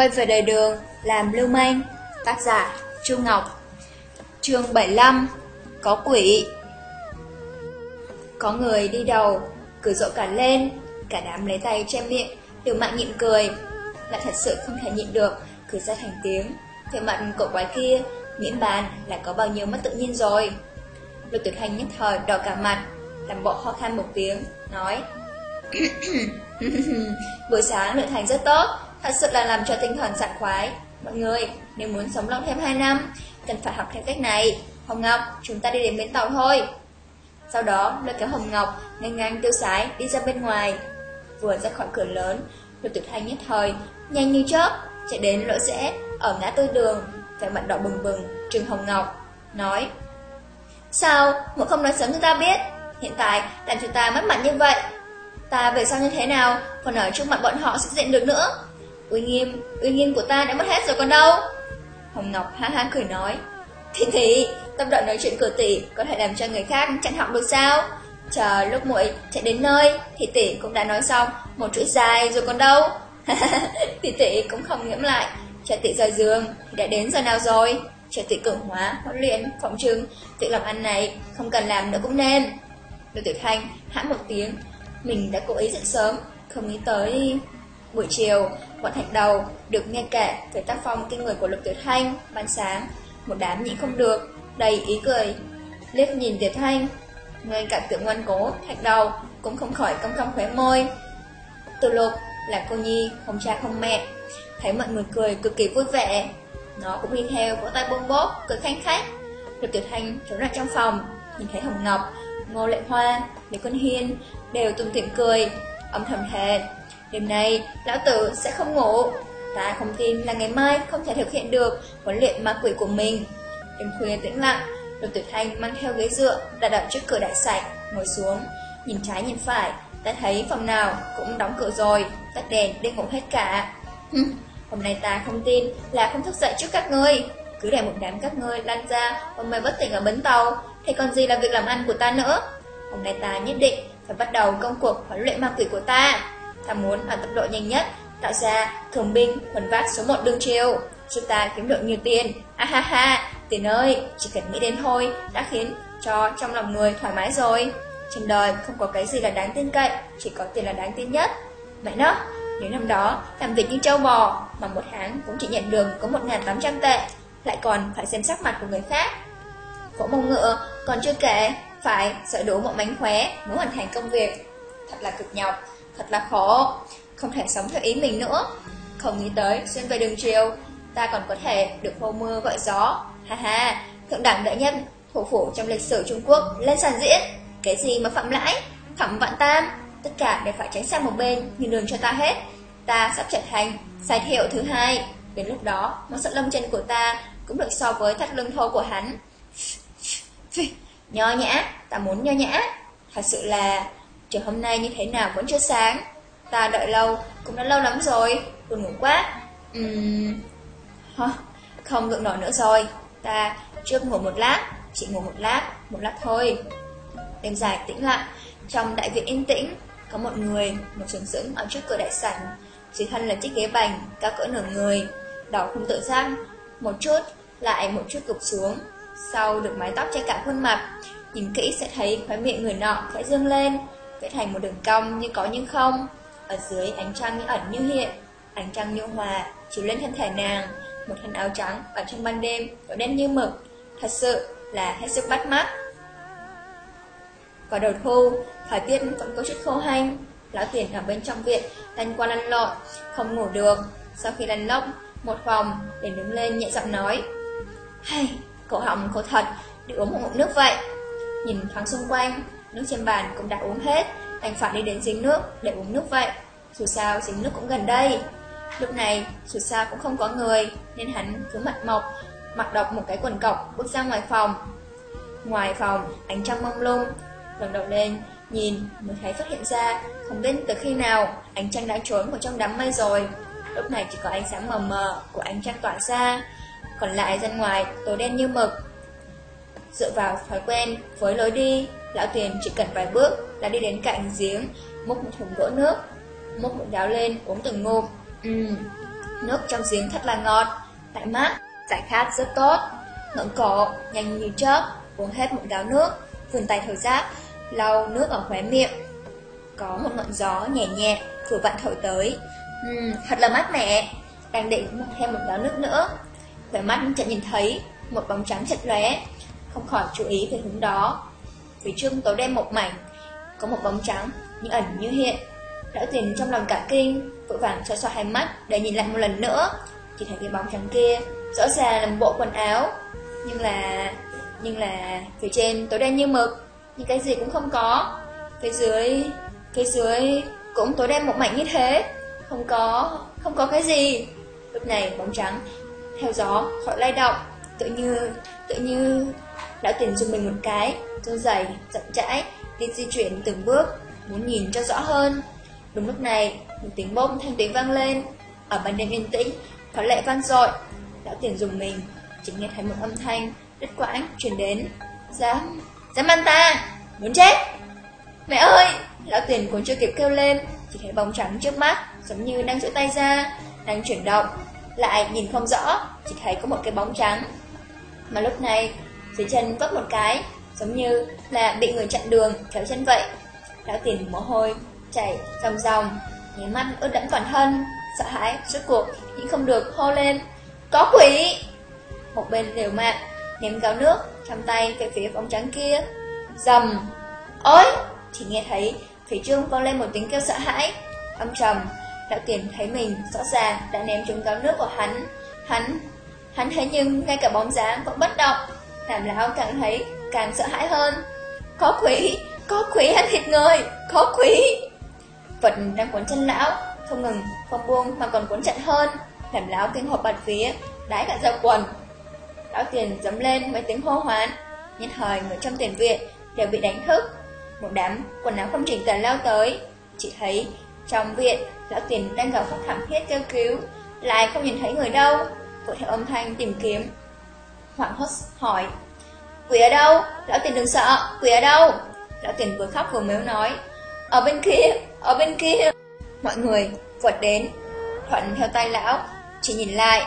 Quay về đời đường, làm lưu manh. Tác giả Chu Ngọc. Chương 75 Có quỷ. Có người đi đầu, cười rộ cả lên. Cả đám lấy tay che miệng, đều mạng nhịn cười. Lại thật sự không thể nhịn được, cười ra thành tiếng. Thế mặt cậu quái kia, miễn bàn là có bao nhiêu mất tự nhiên rồi. Lục tuyệt hành nhất thời đỏ cả mặt Làm bộ khó khăn một tiếng, nói Buổi sáng luyện thành rất tốt Thật sự là làm cho tinh thần sảng khoái. Mọi người, nếu muốn sống lâu thêm 2 năm Cần phải học theo cách này. Hồng Ngọc, chúng ta đi đến bến tàu thôi. Sau đó, lôi kéo Hồng Ngọc Nhanh ngang tiêu sái đi ra bên ngoài. Vừa ra khỏi cửa lớn Lục tuyệt thanh nhất thời, nhanh như chớp Chạy đến lỗ rẽ ở ngã tư đường Vẻ mặt đỏ bừng bừng, trừng Hồng Ngọc Nói Sao, muội không nói sớm cho ta biết. Hiện tại, làm chúng ta mất mặt như vậy. Ta về sau như thế nào? Còn ở trước mặt bọn họ sẽ diện được nữa. Uy nghiêm, uy nghiêm của ta đã mất hết rồi còn đâu. Hồng Ngọc ha ha cười nói. Thì thì, tâm đoạn nói chuyện của tỷ Có thể làm cho người khác chặn họng được sao? Chờ lúc muội chạy đến nơi Thì tỷ cũng đã nói xong Một chuỗi dài rồi còn đâu? Thì tỷ cũng không nghiễm lại. Chờ tỷ rời giường thì đã đến giờ nào rồi? Chờ tỷ cường hóa, huấn luyện, phòng trưng Tự làm ăn này không cần làm nữa cũng nên. Lưu tuyệt Thanh hãm một tiếng. Mình đã cố ý dậy sớm Không nghĩ tới Buổi chiều, bọn thạch đầu được nghe kể về tác phong kinh người của Lục Tiểu Thanh ban sáng, một đám nhịn không được, đầy ý cười. Liếc nhìn Tiểu Thanh, ngay cả tượng ngoan cố, thạch đầu cũng không khỏi cong cong khóe môi. Từ Lục là cô Nhi, không cha không mẹ, thấy mọi người cười cực kỳ vui vẻ. Nó cũng đi theo vỗ tay bông bốp, cười khanh khách. Lục Tiểu Thanh trốn ra trong phòng, nhìn thấy Hồng Ngọc, Ngô Lệ Hoa, Lý Quân Hiên đều tùm tiệm cười, âm thầm thề Đêm nay, lão tử sẽ không ngủ. Ta không tin là ngày mai không thể thực hiện được huấn luyện ma quỷ của mình. Đêm khuya tĩnh lặng, Lục Tử Thanh mang theo ghế dựa, đặt đặt trước cửa đại sảnh, ngồi xuống, nhìn trái nhìn phải, ta thấy phòng nào cũng đóng cửa rồi, tắt đèn đi ngủ hết cả. hôm nay ta không tin là không thức dậy trước các ngươi, cứ để một đám các ngươi lan ra hôm mai bất tỉnh ở bến tàu, thì còn gì là việc làm ăn của ta nữa. Hôm nay ta nhất định phải bắt đầu công cuộc huấn luyện ma quỷ của ta. Ta muốn ở tốc độ nhanh nhất tạo ra thường binh huấn vác số 1 đường chiều chúng ta kiếm được nhiều tiền. a ha ha, tiền ơi, chỉ cần nghĩ đến thôi đã khiến cho trong lòng người thoải mái rồi. Trên đời không có cái gì là đáng tin cậy, chỉ có tiền là đáng tin nhất. Mẹ nó, nếu năm đó làm việc như trâu bò mà một tháng cũng chỉ nhận được có 1.800 tệ, lại còn phải xem sắc mặt của người khác. Vỗ mông ngựa, còn chưa kể, phải sợ đủ một mánh khóe mới hoàn thành công việc. Thật là cực nhọc thật là khổ, không thể sống theo ý mình nữa. Không nghĩ tới, xuyên về đường chiều, ta còn có thể được hô mưa gọi gió. Ha ha, thượng đẳng đại nhân, thủ phủ trong lịch sử Trung Quốc lên sàn diễn. Cái gì mà phạm lãi, thẩm vạn tam, tất cả đều phải tránh sang một bên, như đường cho ta hết. Ta sắp trở thành sai thiệu thứ hai. Đến lúc đó, món sợ lông chân của ta cũng được so với thắt lưng thô của hắn. Nho nhã, ta muốn nho nhã. Thật sự là Trời hôm nay như thế nào vẫn chưa sáng. Ta đợi lâu, cũng đã lâu lắm rồi. Buồn ngủ quá. Uhm... Không gượng nổi nữa rồi. Ta trước ngủ một lát Chỉ ngủ một lát, một lát thôi. Đêm dài tĩnh lặng Trong đại viện yên tĩnh, có một người, một sướng sững ở trước cửa đại sảnh. Dưới thân là chiếc ghế bành, cao cỡ nửa người, đầu không tự giác, một chút, lại một chút gục xuống. Sau được mái tóc che cả khuôn mặt, nhìn kỹ sẽ thấy khóe miệng người nọ khẽ dương lên, vẽ thành một đường cong như có nhưng không. Ở dưới ánh trăng như ẩn như hiện, ánh trăng nhu hòa chiếu lên thân thể nàng, một thân áo trắng ở trong ban đêm, tối đen như mực, thật sự là hết sức bắt mắt. Vào đầu thu, thời tiết vẫn có chút khô hanh, lão tiền ở bên trong viện, lăn qua lăn lộn, không ngủ được. Sau khi lăn lóc, một vòng, để đứng lên nhẹ giọng nói. Hay, cổ họng khổ thật, đi uống một ngụm nước vậy. Nhìn thoáng xung quanh, nước trên bàn cũng đã uống hết, Đành phải đi đến giếng nước để uống nước vậy. Dù sao giếng nước cũng gần đây. Lúc này, dù sao cũng không có người, nên hắn cứ mặt mộc, mặc đọc một cái quần cọc bước ra ngoài phòng. Ngoài phòng, ánh trăng mông lung, ngẩng đầu lên, nhìn mới thấy phát hiện ra, không biết từ khi nào ánh trăng đã trốn vào trong đám mây rồi. Lúc này chỉ có ánh sáng mờ mờ của ánh trăng tỏa ra, còn lại ra ngoài tối đen như mực. Dựa vào thói quen với lối đi, lão tiền chỉ cần vài bước là đi đến cạnh giếng, múc một thùng gỗ nước, múc một gáo lên uống từng ngụm. Ừm, nước trong giếng thật là ngọt, tại mát, giải khát rất tốt. Ngưỡng cổ, nhanh như chớp, uống hết một gáo nước, vườn tay thổi giáp, lau nước ở khóe miệng. Có một ngọn gió nhẹ nhẹ, vừa vặn thổi tới. Uhm, thật là mát mẻ. Đang định thêm một gáo nước nữa. Vẻ mắt chợt nhìn thấy một bóng trắng chật lóe, không khỏi chú ý về hướng đó. Phía trước tối đen một mảnh, có một bóng trắng như ẩn như hiện. Lão tiền trong lòng cả kinh, vội vàng xoa xoa hai mắt để nhìn lại một lần nữa. Chỉ thấy cái bóng trắng kia, rõ ràng là một bộ quần áo. Nhưng là... nhưng là phía trên tối đen như mực nhưng cái gì cũng không có. Phía dưới, phía dưới cũng tối đen một mảnh như thế, không có, không có cái gì. Lúc này bóng trắng theo gió khỏi lay động, tự như, tự như lão tiền dùng mình một cái, run dày, chậm rãi, đi di chuyển từng bước, muốn nhìn cho rõ hơn. Đúng lúc này, một tiếng bông thanh tiếng vang lên, ở ban đêm yên tĩnh, có lẽ vang dội. Lão tiền dùng mình, chỉ nghe thấy một âm thanh đứt quãng truyền đến. Dạ, dạ Dám, Dám ăn ta Muốn chết Mẹ ơi Lão tiền cũng chưa kịp kêu lên Chỉ thấy bóng trắng trước mắt Giống như đang giữ tay ra Đang chuyển động Lại nhìn không rõ Chỉ thấy có một cái bóng trắng Mà lúc này dưới chân vấp một cái Giống như là bị người chặn đường Kéo chân vậy Lão tiền mồ hôi Chảy ròng ròng nhé mắt ướt đẫm toàn thân Sợ hãi suốt cuộc Nhưng không được hô lên Có quỷ Một bên liều mạng ném gáo nước trong tay về phía bóng trắng kia. Dầm! Ôi! Chỉ nghe thấy phía trương vang lên một tiếng kêu sợ hãi. Âm trầm, đạo tiền thấy mình rõ ràng đã ném trúng gáo nước của hắn. Hắn, hắn thế nhưng ngay cả bóng dáng vẫn bất động, làm lão càng thấy càng sợ hãi hơn. Có quỷ! Có quỷ ăn thịt người! Có quỷ! Vật đang cuốn chân lão, không ngừng, không buông mà còn cuốn chặt hơn, làm lão kinh hộp bật phía, đái cả dao quần. Lão tiền dấm lên mấy tiếng hô hoán Nhân thời người trong tiền viện đều bị đánh thức Một đám quần áo không chỉnh tề lao tới Chỉ thấy trong viện Lão tiền đang gào khóc thảm thiết kêu cứu Lại không nhìn thấy người đâu Vội theo âm thanh tìm kiếm Hoảng hốt hỏi Quỷ ở đâu? Lão tiền đừng sợ Quỷ ở đâu? Lão tiền vừa khóc vừa mếu nói Ở bên kia, ở bên kia. Mọi người vượt đến Thuận theo tay lão Chỉ nhìn lại.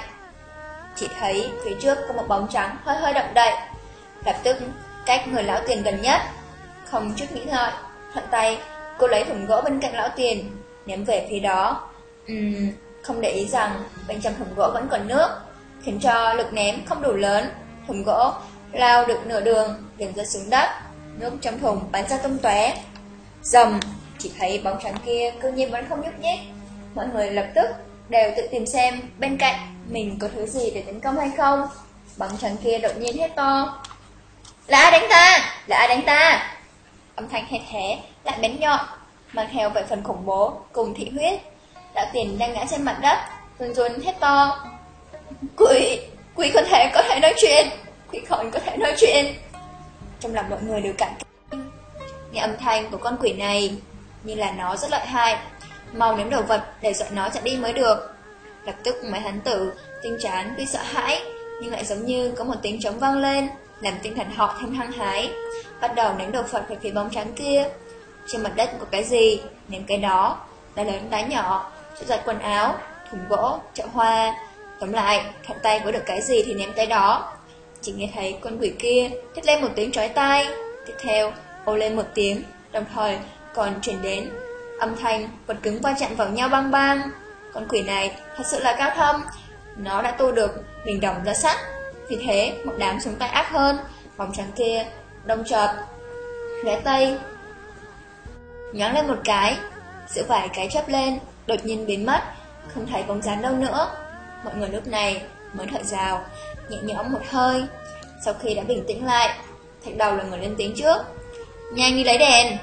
Chỉ thấy phía trước có một bóng trắng hơi hơi động đậy. Lập tức cách người lão tiền gần nhất Không chút nghĩ ngợi Thuận tay cô lấy thùng gỗ bên cạnh lão tiền Ném về phía đó. Uhm, Không để ý rằng bên trong thùng gỗ vẫn còn nước. Khiến cho lực ném không đủ lớn Thùng gỗ lao được nửa đường liền rơi xuống đất Nước trong thùng bắn ra tung tóe Dầm Chỉ thấy bóng trắng kia cư nhiên vẫn không nhúc nhích Mọi người lập tức đều tự tìm xem bên cạnh mình có thứ gì để tấn công hay không. Bóng trắng kia đột nhiên hét to. Là ai đánh ta? Là ai đánh ta? Âm thanh hét hé, lại bén nhọn, mang theo vậy phần khủng bố cùng thị huyết. Đạo tiền đang ngã trên mặt đất, run run hét to. Quỷ, quỷ có thể có thể nói chuyện, quỷ còn có thể nói chuyện. Trong lòng mọi người đều cảm kinh. Nghe âm thanh của con quỷ này, như là nó rất lợi hại, mau ném đồ vật để dọa nó chạy đi mới được. Lập tức mấy hắn tử, tinh chán tuy sợ hãi, nhưng lại giống như có một tiếng trống vang lên, làm tinh thần họ thêm hăng hái. Bắt đầu ném đồ vật về phía bóng trắng kia. Trên mặt đất có cái gì, ném cái đó, đá lớn đá nhỏ, chỗ giặt quần áo, thùng gỗ, chậu hoa. Tóm lại, thằng tay có được cái gì thì ném tay đó. Chỉ nghe thấy con quỷ kia thét lên một tiếng trói tai. Tiếp theo, ô lên một tiếng, đồng thời còn chuyển đến âm thanh vật cứng va chạm vào nhau bang bang Con quỷ này thật sự là cao thâm, nó đã tu được bình đồng ra sắt. Vì thế, một đám xuống tay ác hơn, vòng trắng kia đông chợt lóe tay nhón lên một cái giữa vài cái chắp lên đột nhiên biến mất không thấy bóng dáng đâu nữa mọi người lúc này mới thở rào nhẹ nhõm một hơi. Sau khi đã bình tĩnh lại, thạch đầu là người lên tiếng trước. Nhanh đi lấy đèn.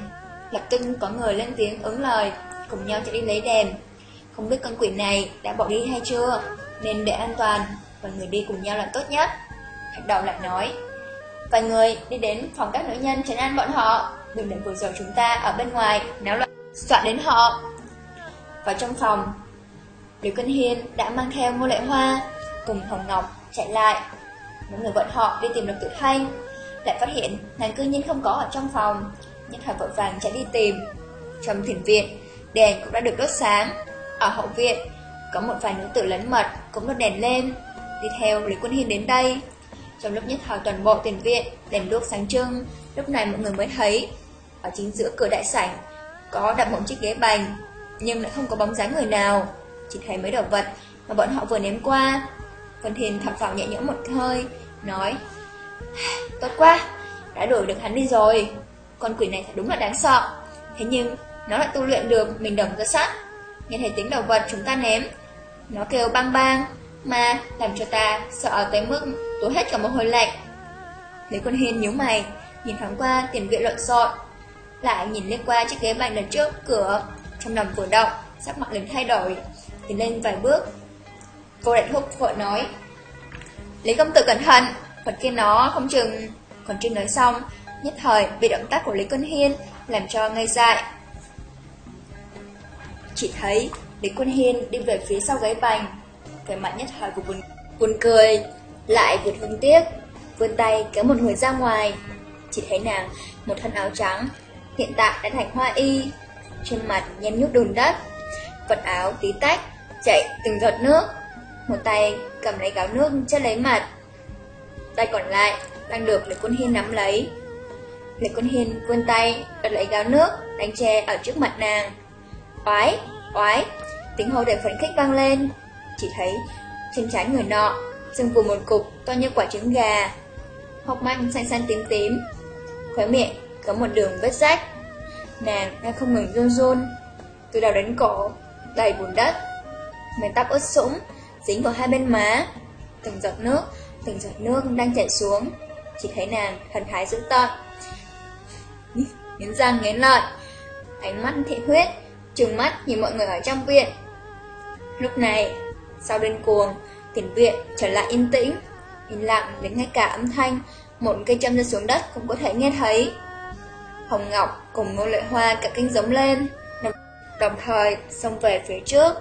Lập tức có người lên tiếng ứng lời, cùng nhau chạy đi lấy đèn. Không biết con quỷ này đã bỏ đi hay chưa, nên để an toàn, và người đi cùng nhau là tốt nhất. Thạch đầu lại nói, Vài người đi đến phòng các nữ nhân trấn an bọn họ. Đừng để vừa rồi chúng ta ở bên ngoài náo loạn, soạn đến họ. Vào trong phòng Liễu Cân Hiên đã mang theo Ngô Lệ Hoa Cùng Hồng Ngọc chạy lại Mỗi người bọn họ đi tìm được Tử thanh. Lại phát hiện nàng cư nhiên không có ở trong phòng Nhất thời vội vàng chạy đi tìm. Trong thiền viện Đèn cũng đã được đốt sáng. Ở hậu viện Có một vài nữ tử lấn mật Cũng đốt đèn lên. Đi theo Lý Quân Hiên đến đây. Trong lúc nhất thời toàn bộ tiền viện đèn đuốc sáng trưng, lúc này mọi người mới thấy ở chính giữa cửa đại sảnh có đặt một chiếc ghế bành, nhưng lại không có bóng dáng người nào, chỉ thấy mấy đồ vật mà bọn họ vừa ném qua. Vân Thiên thập vào nhẹ nhõm một hơi, nói: "Tốt quá, đã đuổi được hắn đi rồi. Con quỷ này thật đúng là đáng sợ. Thế nhưng nó lại tu luyện được mình đồng ra sắt. Nghe thấy tiếng đầu vật chúng ta ném, nó kêu bang bang, mà làm cho ta sợ tới mức tối hết cả một hồi lạnh. Lý Quân Hiên nhíu mày, nhìn thoáng qua tiền viện lộn xộn, lại nhìn lên qua chiếc ghế bành đằng trước cửa, trong lòng vừa động, sắc mặt liền thay đổi, tiến lên vài bước. Cô đại thúc vội nói, Lý công tử cẩn thận, Phật kia nó không chừng, còn chưa nói xong, nhất thời bị động tác của Lý Quân Hiên làm cho ngây dại. Chỉ thấy Lý Quân Hiên đi về phía sau gáy bành, vẻ mặt nhất thời của buồn, buồn cười, lại vượt hương tiếc, vươn tay kéo một người ra ngoài. Chỉ thấy nàng, một thân áo trắng, hiện tại đã thành hoa y, trên mặt nhem nhút đùn đất, vật áo tí tách, chạy từng giọt nước. Một tay cầm lấy gáo nước chất lấy mặt, tay còn lại đang được Lệ Quân Hiên nắm lấy. Lệ Quân Hiên vươn tay, đặt lấy gáo nước, đánh che ở trước mặt nàng. Oái, oái, tiếng hô đầy phấn khích vang lên, chỉ thấy trên trán người nọ dừng vù một cục to như quả trứng gà Hốc mắt xanh xanh tím tím Khóe miệng có một đường vết rách Nàng đang không ngừng run run Từ đầu đến cổ Đầy bùn đất. Mái tóc ướt sũng Dính vào hai bên má. Từng giọt nước Từng giọt nước đang chảy xuống. Chỉ thấy nàng thần thái dữ tợn. Nghiến răng nghiến lợi. Ánh mắt thị huyết Trừng mắt nhìn mọi người ở trong viện. Lúc này Sau đêm cuồng Tiền viện trở lại yên tĩnh, yên lặng đến ngay cả âm thanh, một cây châm rơi xuống đất cũng có thể nghe thấy. Hồng Ngọc cùng Ngô Lệ Hoa cả kinh giống lên, đồng, thời xông về phía trước.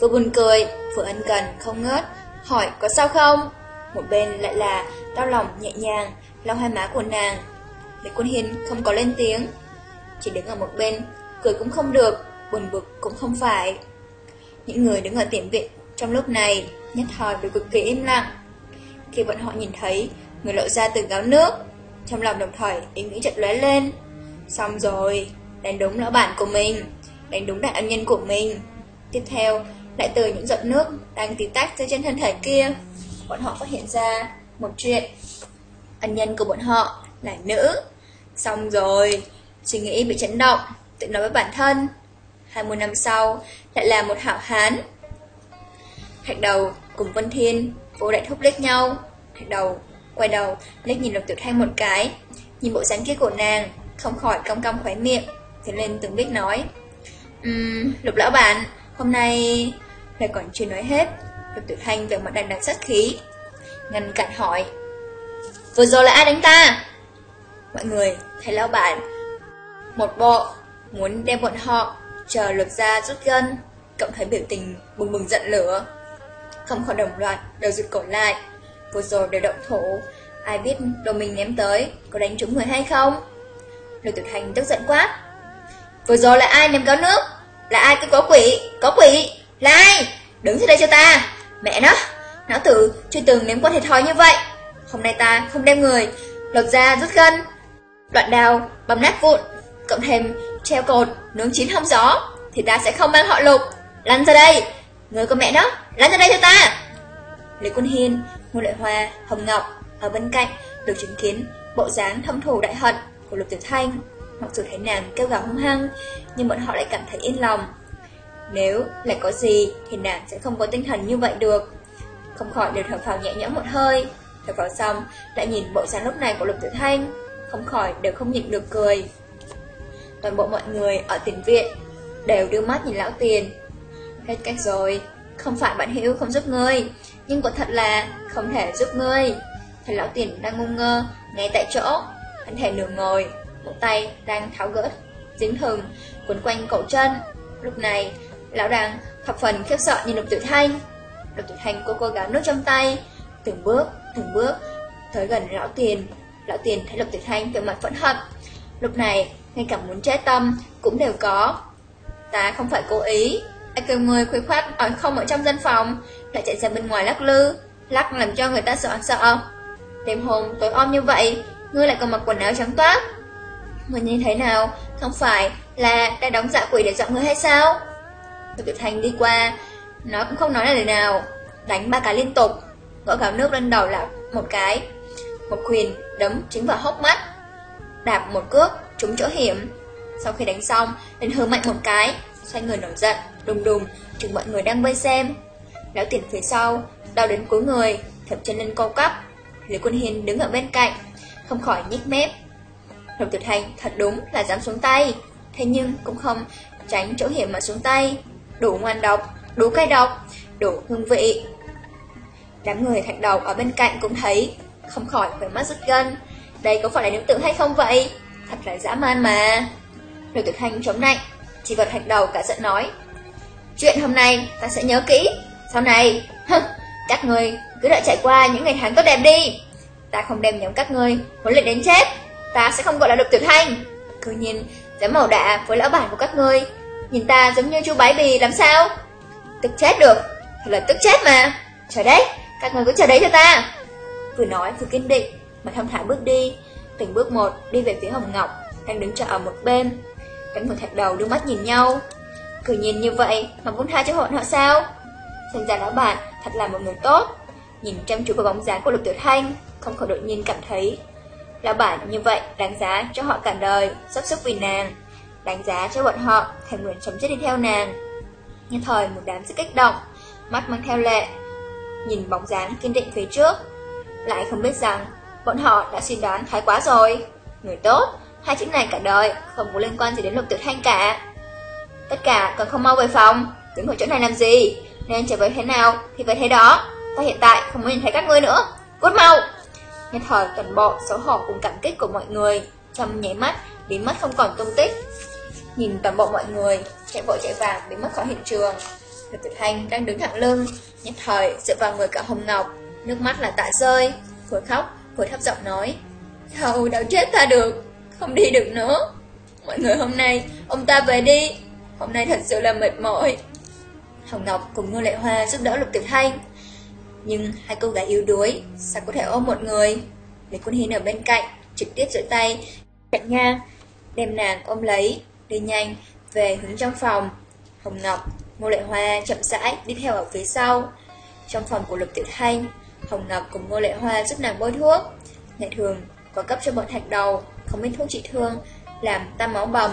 Vừa buồn cười, vừa ân cần, không ngớt, hỏi có sao không? Một bên lại là đau lòng nhẹ nhàng, lau hai má của nàng. Lý Quân Hiên không có lên tiếng, chỉ đứng ở một bên, cười cũng không được, buồn bực cũng không phải. Những người đứng ở tiền viện trong lúc này nhất thời đều cực kỳ im lặng. Khi bọn họ nhìn thấy người lộ ra từ gáo nước, trong lòng đồng thời ý nghĩ chợt lóe lên. Xong rồi, đánh đúng lão bản của mình, đánh đúng đại ân nhân của mình. Tiếp theo, lại từ những giọt nước đang tí tách ra trên thân thể kia, bọn họ phát hiện ra một chuyện. Ân nhân của bọn họ là nữ. Xong rồi, suy nghĩ bị chấn động, tự nói với bản thân. 20 năm sau, lại là một hảo hán. Thạch đầu cùng Vân Thiên, vô đại thúc lết nhau. Thạch đầu, quay đầu, lết nhìn Lục Tiểu Thanh một cái. Nhìn bộ dáng kia của nàng, không khỏi cong cong khóe miệng. Thế lên từng biết nói. Um, Lục lão bạn, hôm nay... Lại còn chưa nói hết. Lục Tiểu Thanh về mặt đằng đằng sát khí. Ngăn cạn hỏi. Vừa rồi là ai đánh ta? Mọi người, thấy lão bạn. Một bộ, muốn đem bọn họ chờ lục ra rút gân, cộng thấy biểu tình bừng bừng giận lửa không khỏi đồng loạt, đều rụt cổ lại. Vừa rồi đều động thủ, ai biết đồ mình ném tới, có đánh trúng người hay không? Lục Tử thanh tức giận quá Vừa rồi là ai ném gáo nước? Là ai cứ có quỷ? Có quỷ? Là ai? Đứng ra đây cho ta! Mẹ nó! Não tử chưa từng ném qua thiệt thòi như vậy. Hôm nay ta không đem người, lột ra rút gân. Đoạn đào, bầm nát vụn, cộng thêm treo cột, nướng chín hông gió, thì ta sẽ không mang họ lục. Lăn ra đây! Người con mẹ nó, lăn ra đây cho ta! Lý Quân Hiên, Ngô Lệ Hoa, Hồng Ngọc ở bên cạnh được chứng kiến bộ dáng thâm thù đại hận của Lục Tiểu Thanh. Mặc dù thấy nàng kêu gào hung hăng, nhưng bọn họ lại cảm thấy yên lòng. Nếu lại có gì thì nàng sẽ không có tinh thần như vậy được. Không khỏi đều thở phào nhẹ nhõm một hơi. Thở phào xong, lại nhìn bộ dáng lúc này của Lục tử Thanh, không khỏi đều không nhịn được cười. Toàn bộ mọi người ở tiền viện đều đưa mắt nhìn lão tiền. Hết cách rồi, không phải bạn hữu không giúp ngươi, nhưng quả thật là không thể giúp ngươi. Thầy lão tiền đang ngu ngơ, ngay tại chỗ, hắn thể nửa ngồi, một tay đang tháo gỡ dính thừng quấn quanh cổ chân. Lúc này, lão đang thập phần khiếp sợ nhìn Lục Tử Thanh. Lục Tử Thanh cô cô gáo nước trong tay, từng bước, từng bước tới gần lão tiền. Lão tiền thấy Lục Tử Thanh vẻ mặt phẫn hận. Lúc này, ngay cả muốn chết tâm cũng đều có. Ta không phải cố ý, ai kêu người khuấy khoát ở không ở trong dân phòng, lại chạy ra bên ngoài lắc lư, lắc làm cho người ta sợ sợ. Đêm hôm tối om như vậy, ngươi lại còn mặc quần áo trắng toát. Người nhìn thế nào, không phải là đã đóng dạ quỷ để dọn người hay sao? Từ Tiểu thành đi qua, nó cũng không nói là lời nào, đánh ba cái liên tục, gõ gáo nước lên đầu là một cái. Một quyền đấm chính vào hốc mắt, đạp một cước trúng chỗ hiểm. Sau khi đánh xong, lên hứa mạnh một cái, xoay người nổi giận, đùng đùng, chừng mọi người đang vây xem. Lão tiền phía sau, đau đến cuối người, thậm chân lên câu cắp. Lý Quân Hiên đứng ở bên cạnh, không khỏi nhích mép. Lục Tuyệt Hành thật đúng là dám xuống tay, thế nhưng cũng không tránh chỗ hiểm mà xuống tay. Đủ ngoan độc, đủ cay độc, đủ hương vị. Đám người thạch đầu ở bên cạnh cũng thấy, không khỏi phải mắt rứt gân. Đây có phải là nữ tử hay không vậy? Thật là dã man mà. Lục Tuyệt Hành chống nạnh, chỉ vật thạch đầu cả giận nói. Chuyện hôm nay ta sẽ nhớ kỹ, sau này, hừ, các người cứ đợi trải qua những ngày tháng tốt đẹp đi. Ta không đem nhóm các ngươi huấn luyện đến chết, ta sẽ không gọi là lục tiểu thanh. Cứ nhìn, dám màu đạ với lão bản của các ngươi, nhìn ta giống như chú bái bì làm sao? Tức chết được, thật là tức chết mà. Chờ đấy, các người cứ chờ đấy cho ta. Vừa nói vừa kiên định, mà thong thả bước đi, từng bước một đi về phía Hồng Ngọc, đang đứng chờ ở một bên. Cánh một thạch đầu đưa mắt nhìn nhau. Cứ nhìn như vậy mà muốn tha cho hỗn họ sao? Xem ra lão bản thật là một người tốt. Nhìn chăm chú vào bóng dáng của Lục Tiểu Thanh, không khỏi đột nhiên cảm thấy lão bản như vậy đánh giá cho họ cả đời, sắp sức vì nàng, đánh giá cho bọn họ thành nguyện sống chết đi theo nàng. Nhân thời một đám sự kích động, mắt mang theo lệ, nhìn bóng dáng kiên định phía trước, lại không biết rằng bọn họ đã suy đoán thái quá rồi. Người tốt, hai chữ này cả đời không có liên quan gì đến Lục Tiểu Thanh cả. Tất cả còn không mau về phòng, đứng ở chỗ này làm gì? Nên trở về thế nào thì về thế đó Ta hiện tại không muốn nhìn thấy các ngươi nữa Cút mau nhất thời toàn bộ xấu hổ cùng cảm kích của mọi người Trong nháy mắt, biến mất không còn tung tích. Nhìn toàn bộ mọi người, Chạy vội chạy vàng, biến mất khỏi hiện trường. Lục Tuyệt Thanh đang đứng thẳng lưng, Nhất thời dựa vào người cả Hồng Ngọc, Nước mắt là tạ rơi. Vừa khóc vừa thấp giọng nói, Thầu đã chết ta được, Không đi được nữa. Mọi người hôm nay, ông ta về đi. Hôm nay thật sự là mệt mỏi. Hồng Ngọc cùng Ngô Lệ Hoa giúp đỡ Lục Tiểu Thanh. Nhưng hai cô gái yếu đuối, sao có thể ôm một người? Lý Quân Hiên ở bên cạnh, trực tiếp giữ tay, cạnh ngang, đem nàng ôm lấy, đi nhanh, về hướng trong phòng. Hồng Ngọc, Ngô Lệ Hoa chậm rãi đi theo ở phía sau. Trong phòng của Lục Tiểu Thanh, Hồng Ngọc cùng Ngô Lệ Hoa giúp nàng bôi thuốc. Ngày thường có cấp cho bọn thạch đầu, không biết thuốc trị thương, làm tam máu bầm.